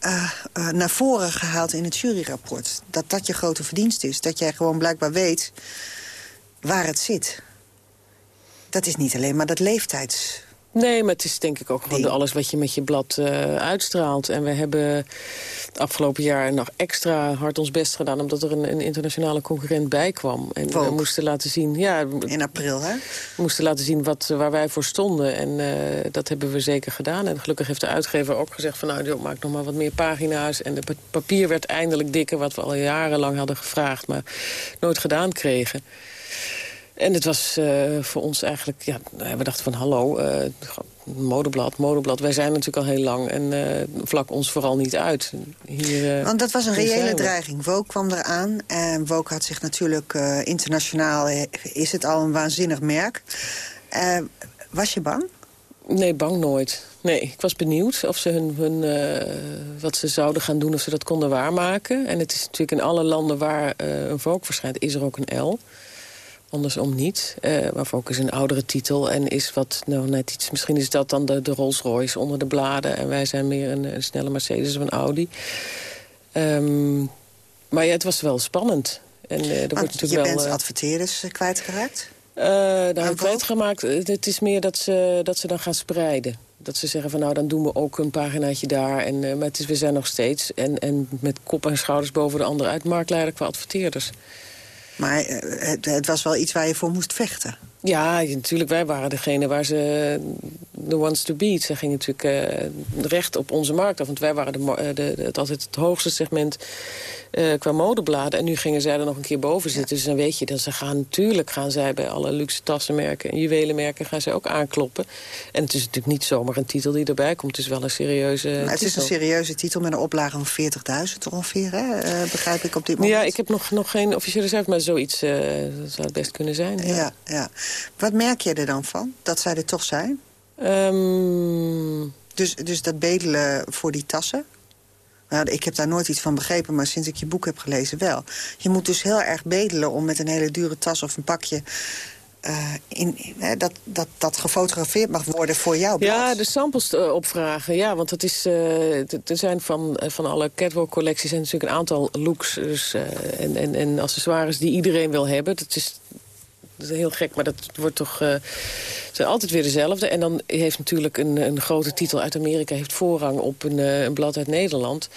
uh, naar voren gehaald in het juryrapport. Dat dat je grote verdienst is. Dat jij gewoon blijkbaar weet waar het zit. Dat is niet alleen maar dat leeftijds... Nee, maar het is denk ik ook gewoon alles wat je met je blad uh, uitstraalt. En we hebben het afgelopen jaar nog extra hard ons best gedaan... omdat er een, een internationale concurrent bij kwam. En Volk. we moesten laten zien... Ja, In april, hè? We moesten laten zien wat, waar wij voor stonden. En uh, dat hebben we zeker gedaan. En gelukkig heeft de uitgever ook gezegd van... nou, joh, maak nog maar wat meer pagina's. En de papier werd eindelijk dikker... wat we al jarenlang hadden gevraagd, maar nooit gedaan kregen. En het was uh, voor ons eigenlijk... Ja, we dachten van hallo, uh, modeblad, modeblad. Wij zijn natuurlijk al heel lang en uh, vlak ons vooral niet uit. Hier, Want dat was een reële dreiging. Vogue kwam eraan en Vogue had zich natuurlijk internationaal... is het al een waanzinnig merk. was je bang? Nee, bang nooit. Nee, ik was benieuwd of ze hun, hun uh, wat ze zouden gaan doen, of ze dat konden waarmaken. En het is natuurlijk in alle landen waar uh, een Vogue verschijnt, is er ook een L. Andersom niet. Uh, maar Vogue is een oudere titel en is wat, nou net iets... Misschien is dat dan de, de Rolls Royce onder de bladen. En wij zijn meer een, een snelle Mercedes of een Audi. Ehm, maar ja, het was wel spannend. En, uh, er wordt natuurlijk je wel, bent uh, adverteerders kwijtgeraakt? Uh, nou, kwijtgemaakt. Het is meer dat ze, dat ze dan gaan spreiden. Dat ze zeggen van nou, dan doen we ook een paginaatje daar. En, maar het is, we zijn nog steeds. En, en met kop en schouders boven de andere uit marktleider qua adverteerders. Maar uh, het, het, was wel iets waar je voor moest vechten. Ja, natuurlijk. Wij waren degene waar ze de ones to beat. Ze gingen natuurlijk uh, recht op onze markt af. Want wij waren de, de, de, het, altijd het hoogste segment uh, qua modebladen. En nu gingen zij er nog een keer boven zitten. Ja. Dus dan weet je, dat ze gaan, natuurlijk gaan zij bij alle luxe tassenmerken en juwelenmerken gaan zij ook aankloppen. En het is natuurlijk niet zomaar een titel die erbij komt. Het is wel een serieuze maar Het titel. is een serieuze titel met een oplage van 40.000 ongeveer, hè? Uh, begrijp ik op dit moment. Ja, ik heb nog, nog geen officiële cijfer, maar zoiets zou het best kunnen zijn. Ja. ja, ja. Wat merk je er dan van, dat zij er toch zijn? Um... Dus, dus dat bedelen voor die tassen? Nou, ik heb daar nooit iets van begrepen, maar sinds ik je boek heb gelezen wel. Je moet dus heel erg bedelen om met een hele dure tas of een pakje... Uh, in, dat, dat, dat gefotografeerd mag worden voor jou. Ja, de samples uh, opvragen. Ja, want het is, er zijn van, van alle catwalk-collecties zijn natuurlijk een aantal looks dus, en, en, en accessoires die iedereen wil hebben. Dat is, dat is heel gek, maar dat wordt toch... Uh, zijn altijd weer dezelfde. En dan heeft natuurlijk een, een grote titel uit Amerika... heeft voorrang op een, uh, een blad uit Nederland.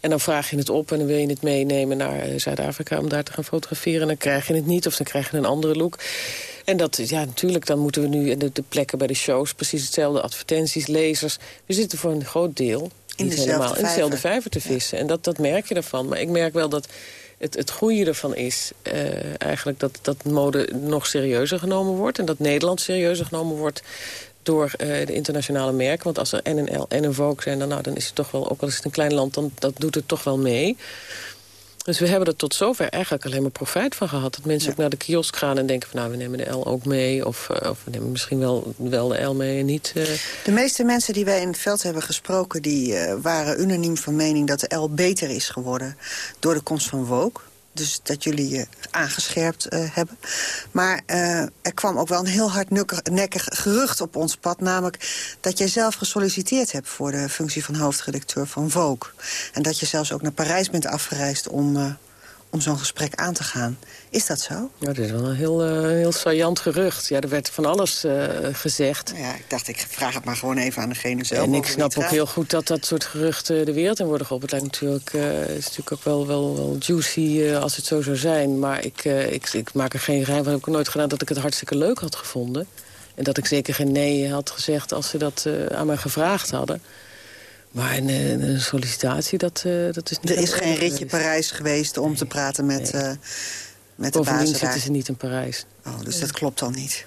En dan vraag je het op en dan wil je het meenemen naar uh, Zuid-Afrika... om daar te gaan fotograferen. En dan krijg je het niet of dan krijg je een andere look. En dat, ja, natuurlijk, dan moeten we nu de, de plekken bij de shows... precies hetzelfde, advertenties, lezers. We zitten voor een groot deel... In helemaal in dezelfde vijver te vissen. Ja. En dat, dat merk je ervan. Maar ik merk wel dat het, het goede ervan is uh, eigenlijk dat, dat mode nog serieuzer genomen wordt... en dat Nederland serieuzer genomen wordt door uh, de internationale merken. Want als er en een L en een Vogue zijn, dan, nou, dan is het toch wel... ook al is het een klein land, dan dat doet het toch wel mee. Dus we hebben er tot zover eigenlijk alleen maar profijt van gehad. Dat mensen ja. ook naar de kiosk gaan en denken van... nou, we nemen de L ook mee. Of, uh, of we nemen misschien wel, wel de L mee en niet... Uh... De meeste mensen die wij in het veld hebben gesproken... die uh, waren unaniem van mening dat de L beter is geworden... door de komst van Woke. Dus dat jullie je aangescherpt uh, hebben. Maar uh, er kwam ook wel een heel hardnekkig gerucht op ons pad. Namelijk dat jij zelf gesolliciteerd hebt voor de functie van hoofdredacteur van Vogue. En dat je zelfs ook naar Parijs bent afgereisd om, uh, om zo'n gesprek aan te gaan. Is dat zo? Ja, dat is wel een heel, heel saillant gerucht. Ja, er werd van alles gezegd. Ja, ik dacht, ik vraag het maar gewoon even aan degene zelf. En ik snap ook heel goed dat dat soort geruchten de wereld in worden geholpen. Het lijkt natuurlijk, uh, is natuurlijk ook wel, wel, wel juicy als het zo zou zijn. Maar ik, ik, ik maak er geen geheim van. Heb ik nooit gedaan dat ik het hartstikke leuk had gevonden. En dat ik zeker geen nee had gezegd als ze dat aan mij gevraagd hadden. Maar een, een sollicitatie, dat, dat is niet... Er is geen ritje geweest. Parijs geweest om nee, te praten met... Nee. Met de bazen zitten ze niet in Parijs. Oh, dus dat klopt dan niet.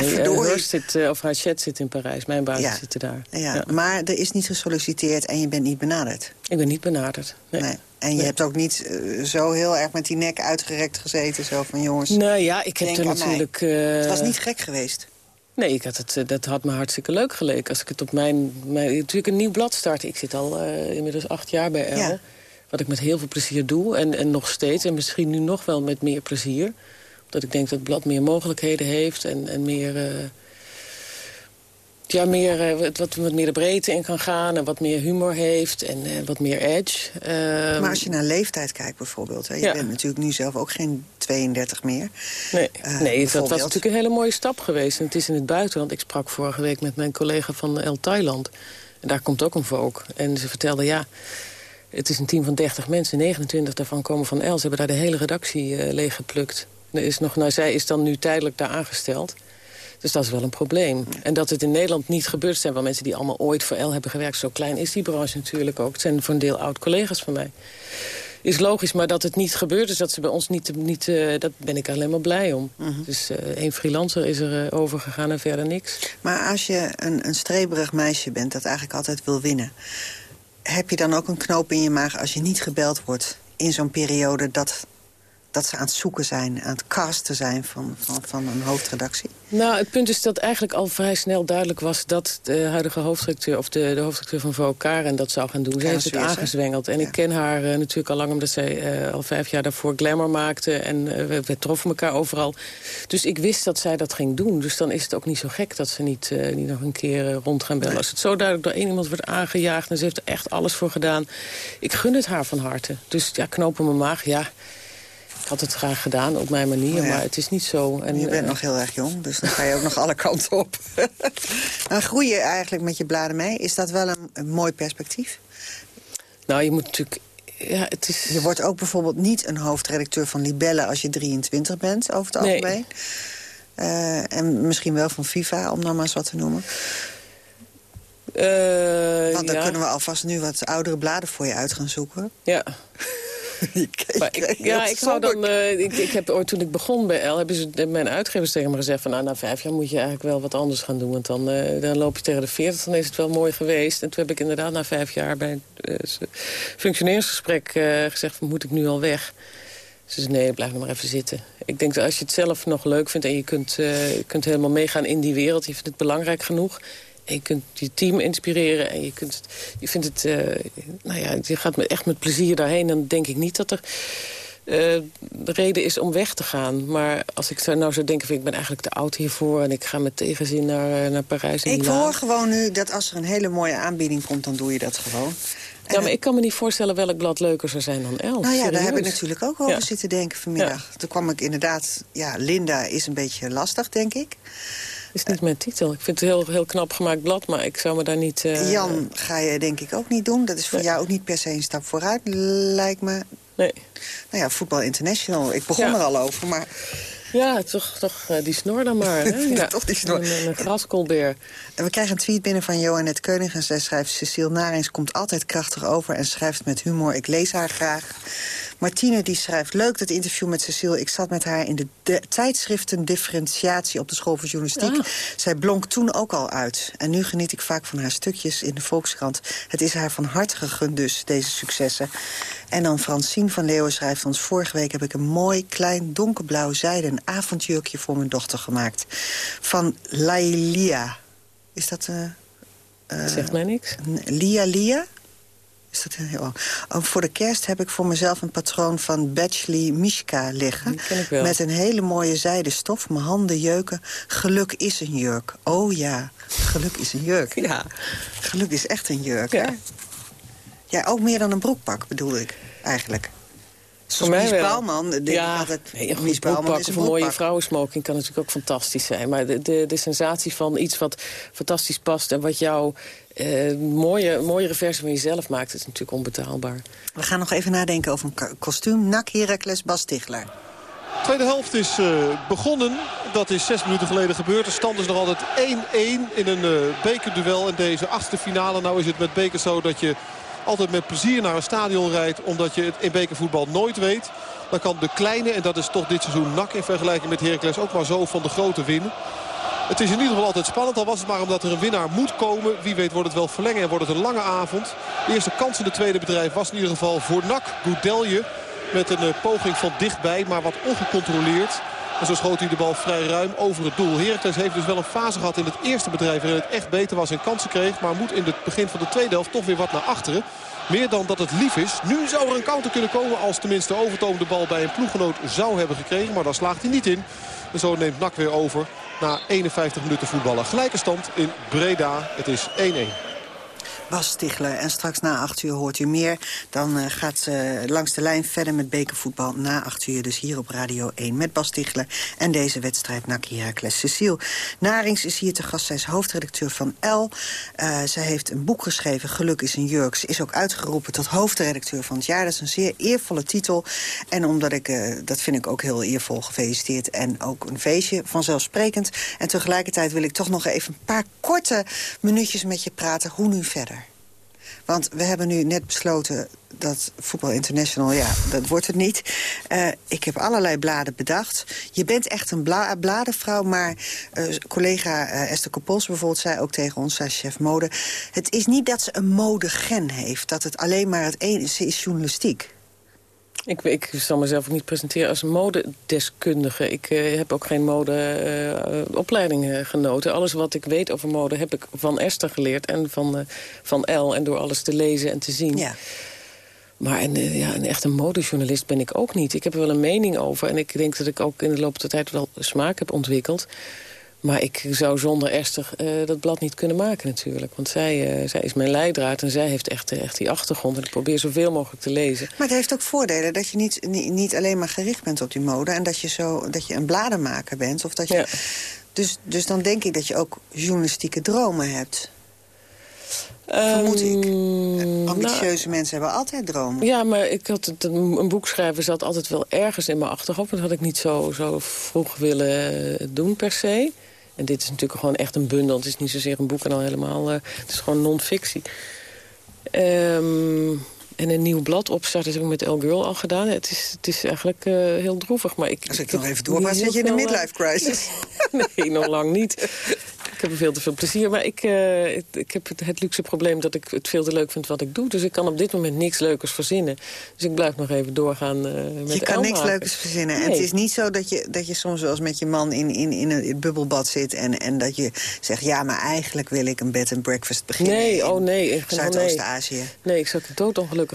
Nee, uh, zit, of Hachette zit in Parijs. Mijn baas ja. zitten daar. Ja, ja, Maar er is niet gesolliciteerd en je bent niet benaderd. Ik ben niet benaderd, nee. nee. En je hebt ook niet uh, zo heel erg met die nek uitgerekt gezeten. Zo van jongens, Nou ja, ik heb er natuurlijk... het was niet gek geweest. Nee, ik had het, dat had me hartstikke leuk geleken. Als ik het op mijn... mijn natuurlijk een nieuw blad start. Ik zit al inmiddels acht jaar bij Elle. Ja. Wat ik met heel veel plezier doe. En, en nog steeds. En misschien nu nog wel met meer plezier dat ik denk dat het blad meer mogelijkheden heeft en, en meer, uh, ja, meer uh, wat, wat meer de breedte in kan gaan... en wat meer humor heeft en uh, wat meer edge. Uh, maar als je naar leeftijd kijkt bijvoorbeeld... Hè, je ja. bent natuurlijk nu zelf ook geen 32 meer. Nee, nee dat was natuurlijk een hele mooie stap geweest. En het is in het buitenland. Ik sprak vorige week met mijn collega van El Thailand. En daar komt ook een volk. En ze vertelde, ja... Het is een team van 30 mensen, 29 daarvan komen van El. Ze hebben daar de hele redactie leeggeplukt. Er is nog, nou, zij is dan nu tijdelijk daar aangesteld. Dus dat is wel een probleem. En dat het in Nederland niet gebeurt... zijn wel mensen die allemaal ooit voor L hebben gewerkt. Zo klein is die branche natuurlijk ook. Het zijn voor een deel oud-collega's van mij. Is logisch, maar dat het niet gebeurt... is dat ze bij ons niet... niet uh, dat ben ik alleen maar blij om. Uh -huh. Dus uh, één freelancer is er uh, overgegaan en verder niks. Maar als je een, een streberig meisje bent... dat eigenlijk altijd wil winnen... heb je dan ook een knoop in je maag als je niet gebeld wordt... in zo'n periode dat dat ze aan het zoeken zijn, aan het casten zijn van, van, van een hoofdredactie? Nou, het punt is dat eigenlijk al vrij snel duidelijk was... dat de huidige hoofdredacteur, of de, de hoofdredacteur van VOKAR... en dat zou gaan doen. Zij heeft het aangezwengeld. En ik ken haar uh, natuurlijk al lang omdat zij uh, al vijf jaar daarvoor Glamour maakte. En uh, we, we, troffen elkaar overal. Dus ik wist dat zij dat ging doen. Dus dan is het ook niet zo gek dat ze niet, niet nog een keer rond gaan bellen. Nee. Als het zo duidelijk door één iemand wordt aangejaagd... en ze heeft er echt alles voor gedaan. Ik gun het haar van harte. Dus ja, knopen mijn maag, ja... Had het graag gedaan op mijn manier, ja. maar het is niet zo. En, je bent uh, nog heel erg jong, dus dan ga je ook nog alle kanten op. (laughs) maar groei je eigenlijk met je bladen mee? Is dat wel een, een mooi perspectief? Nou, je moet natuurlijk ja, het is... Je wordt ook bijvoorbeeld niet een hoofdredacteur van Libelle als je 23 bent, over het algemeen. Uh, en misschien wel van FIFA, om nou maar eens wat te noemen. Uh, Want dan ja. kunnen we alvast nu wat oudere bladen voor je uit gaan zoeken. Ja. (laughs) (laughs) ik, ja, ik zou dan. Uh, ik, ik heb ooit toen ik begon bij L, hebben ze mijn uitgevers tegen me gezegd van nou, na vijf jaar moet je eigenlijk wel wat anders gaan doen. Want dan, uh, dan loop je tegen de veertig, dan is het wel mooi geweest. En toen heb ik inderdaad na vijf jaar bij een uh, functioneringsgesprek gezegd van moet ik nu al weg? Ze zei nee, blijf maar even zitten. Ik denk dat als je het zelf nog leuk vindt en je kunt, je kunt helemaal meegaan in die wereld, je vindt het belangrijk genoeg. En je kunt je team inspireren en je, kunt, je vindt het, uh, nou ja, je gaat met, echt met plezier daarheen. Dan denk ik niet dat er uh, reden is om weg te gaan. Maar als ik zo nou zou denken, vind ik ben eigenlijk te oud hiervoor... en ik ga met tegenzin naar, naar Parijs en Ik hoor gewoon nu dat als er een hele mooie aanbieding komt, dan doe je dat gewoon. Ja, maar ik kan me niet voorstellen welk blad leuker zou zijn dan Elf. Nou ja, serieus. daar heb ik natuurlijk ook over Ja. zitten denken vanmiddag. Toen kwam ik inderdaad... Ja, Linda is een beetje lastig, denk ik. Is niet mijn titel. Ik vind het een heel, heel knap gemaakt blad, maar ik zou me daar niet... eh, Jan ga je denk ik ook niet doen. Dat is voor jou ook niet per se een stap vooruit, lijkt me. Nee. Nou ja, Voetbal International. Ik begon Ja. er al over, maar... Ja, toch, toch eh, die snor dan maar. Hè? (laughs) Ja. Toch die snor. Een, een graskolbeer. En we krijgen een tweet binnen van Johannet Keunig. En zij schrijft... Cecile Narings komt altijd krachtig over en schrijft met humor. Ik lees haar graag. Martine die schrijft... Leuk dat interview met Cecile. Ik zat met haar in de, de tijdschriften differentiatie... op de school voor journalistiek. Zij blonk toen ook al uit. En nu geniet ik vaak van haar stukjes in de Volkskrant. Het is haar van harte gegund dus, deze successen. En dan Francine van Leeuwen schrijft ons... Vorige week heb ik een mooi, klein, donkerblauw zijden avondjurkje voor mijn dochter gemaakt. Van Lailia. Is dat... eh, Zegt mij niks. Lia Lia? Is dat oh. Oh, voor de kerst heb ik voor mezelf een patroon van Batchley Mishka liggen. Die ken ik wel. Met een hele mooie zijden stof. Mijn handen jeuken. Geluk is een jurk. Oh ja, geluk is een jurk. Ja. Geluk is echt een jurk, Ja. hè? Ja, ook meer dan een broekpak bedoel ik, eigenlijk. Voor mij Mies wel. Bouwman. denk ik ja, altijd, nee, een Mies goed Bouwman broekpak is een of een mooie vrouwensmoking kan natuurlijk ook fantastisch zijn. Maar de, de, de sensatie van iets wat fantastisch past... en wat jou eh, mooie, mooiere versie van jezelf maakt... is natuurlijk onbetaalbaar. We gaan nog even nadenken over een kostuum. Nak Heracles Bas Tichler. tweede helft is eh, begonnen. Dat is zes minuten geleden gebeurd. De stand is nog altijd 1-1 in een eh, bekerduel in deze achtste finale. Nou is het met bekers zo dat je altijd met plezier naar een stadion rijdt. Omdat je het in bekervoetbal nooit weet. Dan kan de kleine, en dat is toch dit seizoen nak in vergelijking met Heracles... ook maar zo van de grote winnen. Het is in ieder geval altijd spannend. Al was het maar omdat er een winnaar moet komen. Wie weet wordt het wel verlengen en wordt het een lange avond. De eerste kans in het tweede bedrijf was in ieder geval voor NAC. Goudelje met een eh, poging van dichtbij, maar wat ongecontroleerd. En zo schoot hij de bal vrij ruim over het doel. Heracles heeft dus wel een fase gehad in het eerste bedrijf... waarin het echt beter was en kansen kreeg. Maar moet in het begin van de tweede helft toch weer wat naar achteren. Meer dan dat het lief is. Nu zou er een counter kunnen komen als tenminste Overtoom de bal bij een ploeggenoot zou hebben gekregen. Maar daar slaagt hij niet in. En zo neemt NAC weer over na 51 minuten voetballen. Gelijke stand in Breda. Het is 1-1. Bas. En straks na 8 uur hoort u meer. Dan eh, gaat ze langs de lijn verder met bekervoetbal na 8 uur. Dus hier op Radio 1 met Bas Stigler. En deze wedstrijd NAC Heracles Cecile. Narings is hier te gast. Zij is hoofdredacteur van L. Uh, zij heeft een boek geschreven, Geluk is een jurk. Ze is ook uitgeroepen tot hoofdredacteur van het jaar. Dat is een zeer eervolle titel. En omdat ik, uh, dat vind ik ook heel eervol gefeliciteerd. En ook een feestje, vanzelfsprekend. En tegelijkertijd wil ik toch nog even een paar korte minuutjes met je praten. Hoe nu verder? Want we hebben nu net besloten dat Voetbal International, ja, dat wordt het niet. Uh, ik heb allerlei bladen bedacht. Je bent echt een bla bladenvrouw, maar uh, collega uh, Esther Kopols bijvoorbeeld zei ook tegen ons, is chef mode... het is niet dat ze een modegen heeft, dat het alleen maar het ene is, ze is journalistiek. Ik, ik zal mezelf ook niet presenteren als modedeskundige. Ik uh, heb ook geen modeopleiding uh, genoten. Alles wat ik weet over mode heb ik van Esther geleerd en van, uh, van El. En door alles te lezen en te zien. Ja. Maar een, ja, een echte modejournalist ben ik ook niet. Ik heb er wel een mening over. En ik denk dat ik ook in de loop der tijd wel smaak heb ontwikkeld. Maar ik zou zonder Esther uh, dat blad niet kunnen maken natuurlijk. Want zij, uh, zij is mijn leidraad en zij heeft echt, echt die achtergrond. En ik probeer zoveel mogelijk te lezen. Maar het heeft ook voordelen dat je niet, niet, niet alleen maar gericht bent op die mode... en dat je, zo, dat je een bladenmaker bent. Of dat je, ja. dus, dus dan denk ik dat je ook journalistieke dromen hebt. Vermoed ik. Um, Ambitieuze nou, mensen hebben altijd dromen. Ja, maar ik had het, een boek schrijven zat altijd wel ergens in mijn achterhoofd. Dat had ik niet zo, zo vroeg willen doen per se. En dit is natuurlijk gewoon echt een bundel. Het is niet zozeer een boek en al helemaal... Uh, het is gewoon non-fictie. Um, en een nieuw blad opstarten, dat heb ik met El Girl al gedaan. Het is, het is eigenlijk uh, heel droevig. Maar ik, Als ik, ik nog even doorga, zit je in een midlife crisis. (laughs) nee, nog lang niet. Ik heb er veel te veel plezier. Maar ik, uh, ik, ik, heb het, het, luxe probleem dat ik het veel te leuk vind wat ik doe. Dus ik kan op dit moment niks leukers verzinnen. Dus ik blijf nog even doorgaan uh, met Je kan niks maken. leukers verzinnen. Nee. En het is niet zo dat je, dat je soms wel eens met je man in, in, in een bubbelbad zit... En, en dat je zegt, ja, maar eigenlijk wil ik een bed and breakfast beginnen. Nee, oh nee. Zuidoost-Azië. Nee. ik zou er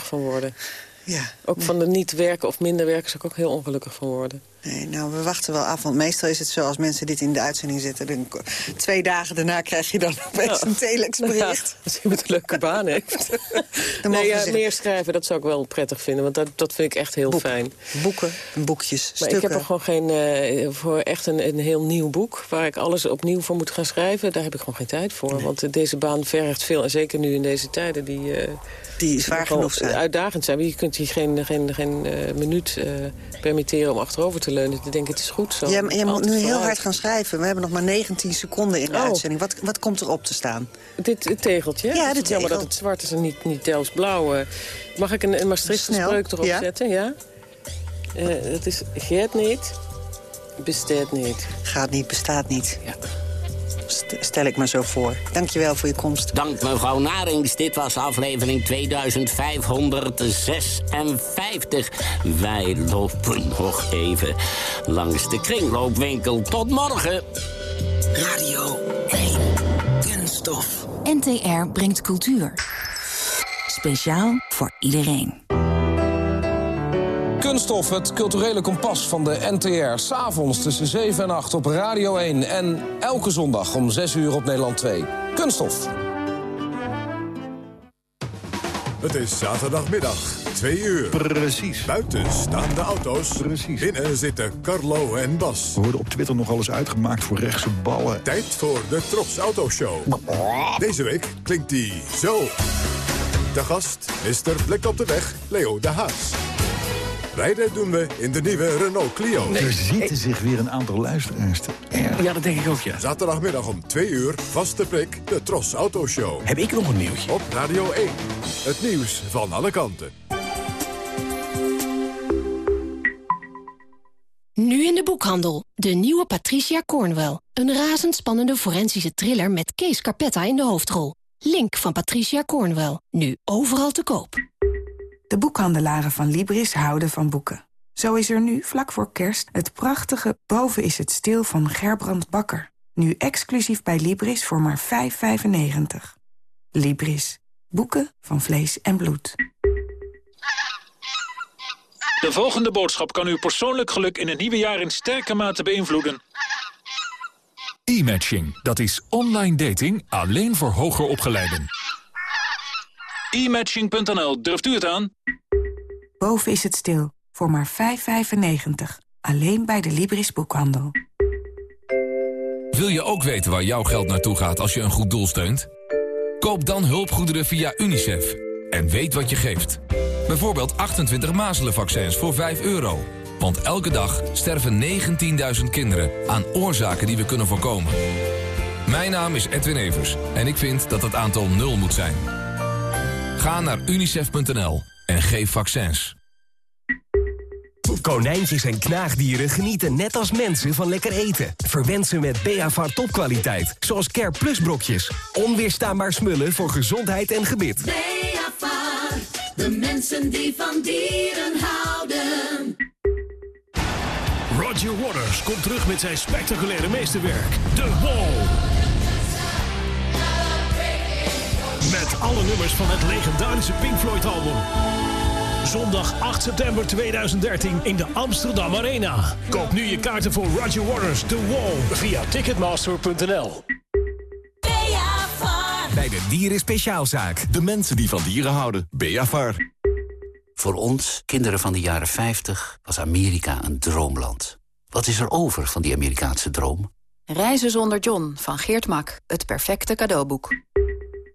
van worden. Ja. Ook van de niet werken of minder werken zou ik ook heel ongelukkig van worden. Nee, nou, we wachten wel af. Want meestal is het zo, als mensen dit in de uitzending zetten... Dan, twee dagen daarna krijg je dan (laughs) opeens een telexbericht. Ja, als iemand een leuke baan heeft. (laughs) nee, ja, meer schrijven, dat zou ik wel prettig vinden. Want dat, dat vind ik echt heel fijn. Boeken, boekjes, Maar stukken. ik heb er gewoon geen... Uh, voor echt een, een heel nieuw boek... waar ik alles opnieuw voor moet gaan schrijven... daar heb ik gewoon geen tijd voor. Nee. Want uh, deze baan vergt veel. En zeker nu in deze tijden die... Uh, die zwaar genoeg zijn. Uitdagend zijn. Je kunt hier geen, geen, geen minuut permitteren om achterover te leunen. Ik denk, het is goed zo. Ja, je moet nu heel hard gaan schrijven. We hebben nog maar 19 seconden in de oh. uitzending. Wat, wat komt er op te staan? Dit het tegeltje? Ja, dit tegel. Dat het zwart is en niet, niet Delfts blauw. Uh, mag ik een, een Maastrichtse spreuk erop ja. zetten? Ja. het is, gaat niet, bestaat niet. Gaat niet, bestaat niet. Ja stel ik me zo voor. Dankjewel voor je komst. Dank mevrouw Narings. Dit was aflevering 2556. Wij lopen nog even langs de kringloopwinkel. Tot morgen. Radio 1. Kunststof. NTR brengt cultuur. Speciaal voor iedereen. Kunststof, het culturele kompas van de NTR. S'avonds tussen 7 en 8 op Radio 1. En elke zondag om 6 uur op Nederland 2. Kunststof. Het is zaterdagmiddag, 2 uur. Precies. Buiten staan de auto's. Precies. Binnen zitten Carlo en Bas. We worden op Twitter nog alles uitgemaakt voor rechtse ballen. Tijd voor de Trots Autoshow. Deze week klinkt die zo. De gast, Mr. Blik op de weg, Leo de Haas. Rijden doen we in de nieuwe Renault Clio. Nee, er zitten zich weer een aantal luisteraars te erg. Ja, dat denk ik ook, ja. Zaterdagmiddag om 2 uur, vaste prik, de Tros Auto Show. Heb ik nog een nieuwtje? Op Radio 1. Het nieuws van alle kanten. Nu in de boekhandel. De nieuwe Patricia Cornwell. Een razendspannende forensische thriller met Kees Carpetta in de hoofdrol. Link van Patricia Cornwell. Nu overal te koop. De boekhandelaren van Libris houden van boeken. Zo is er nu, vlak voor kerst, het prachtige Boven is het stil van Gerbrand Bakker. Nu exclusief bij Libris voor maar 5,95. Libris. Boeken van vlees en bloed. De volgende boodschap kan uw persoonlijk geluk in het nieuwe jaar in sterke mate beïnvloeden. E-matching, dat is online dating alleen voor hoger opgeleiden. E-matching.nl, durft u het aan? Boven is het stil, voor maar 5,95. Alleen bij de Libris boekhandel. Wil je ook weten waar jouw geld naartoe gaat als je een goed doel steunt? Koop dan hulpgoederen via UNICEF. En weet wat je geeft. Bijvoorbeeld 28 mazelenvaccins voor 5 euro. Want elke dag sterven 19.000 kinderen aan oorzaken die we kunnen voorkomen. Mijn naam is Edwin Evers en ik vind dat het aantal nul moet zijn. Ga naar unicef.nl en geef vaccins. Konijntjes en knaagdieren genieten net als mensen van lekker eten. Verwend ze met Beavar topkwaliteit, zoals Care Plus brokjes. Onweerstaanbaar smullen voor gezondheid en gebit. Beavar, de mensen die van dieren houden. Roger Waters komt terug met zijn spectaculaire meesterwerk, The Wall. Met alle nummers van het legendarische Pink Floyd-album. Zondag 8 september 2013 in de Amsterdam Arena. Koop nu je kaarten voor Roger Waters The Wall via ticketmaster.nl. Bij de Dieren Speciaalzaak. De mensen die van dieren houden. Beavar. Voor ons, kinderen van de jaren 50, was Amerika een droomland. Wat is er over van die Amerikaanse droom? Reizen zonder John van Geert Mak. Het perfecte cadeauboek.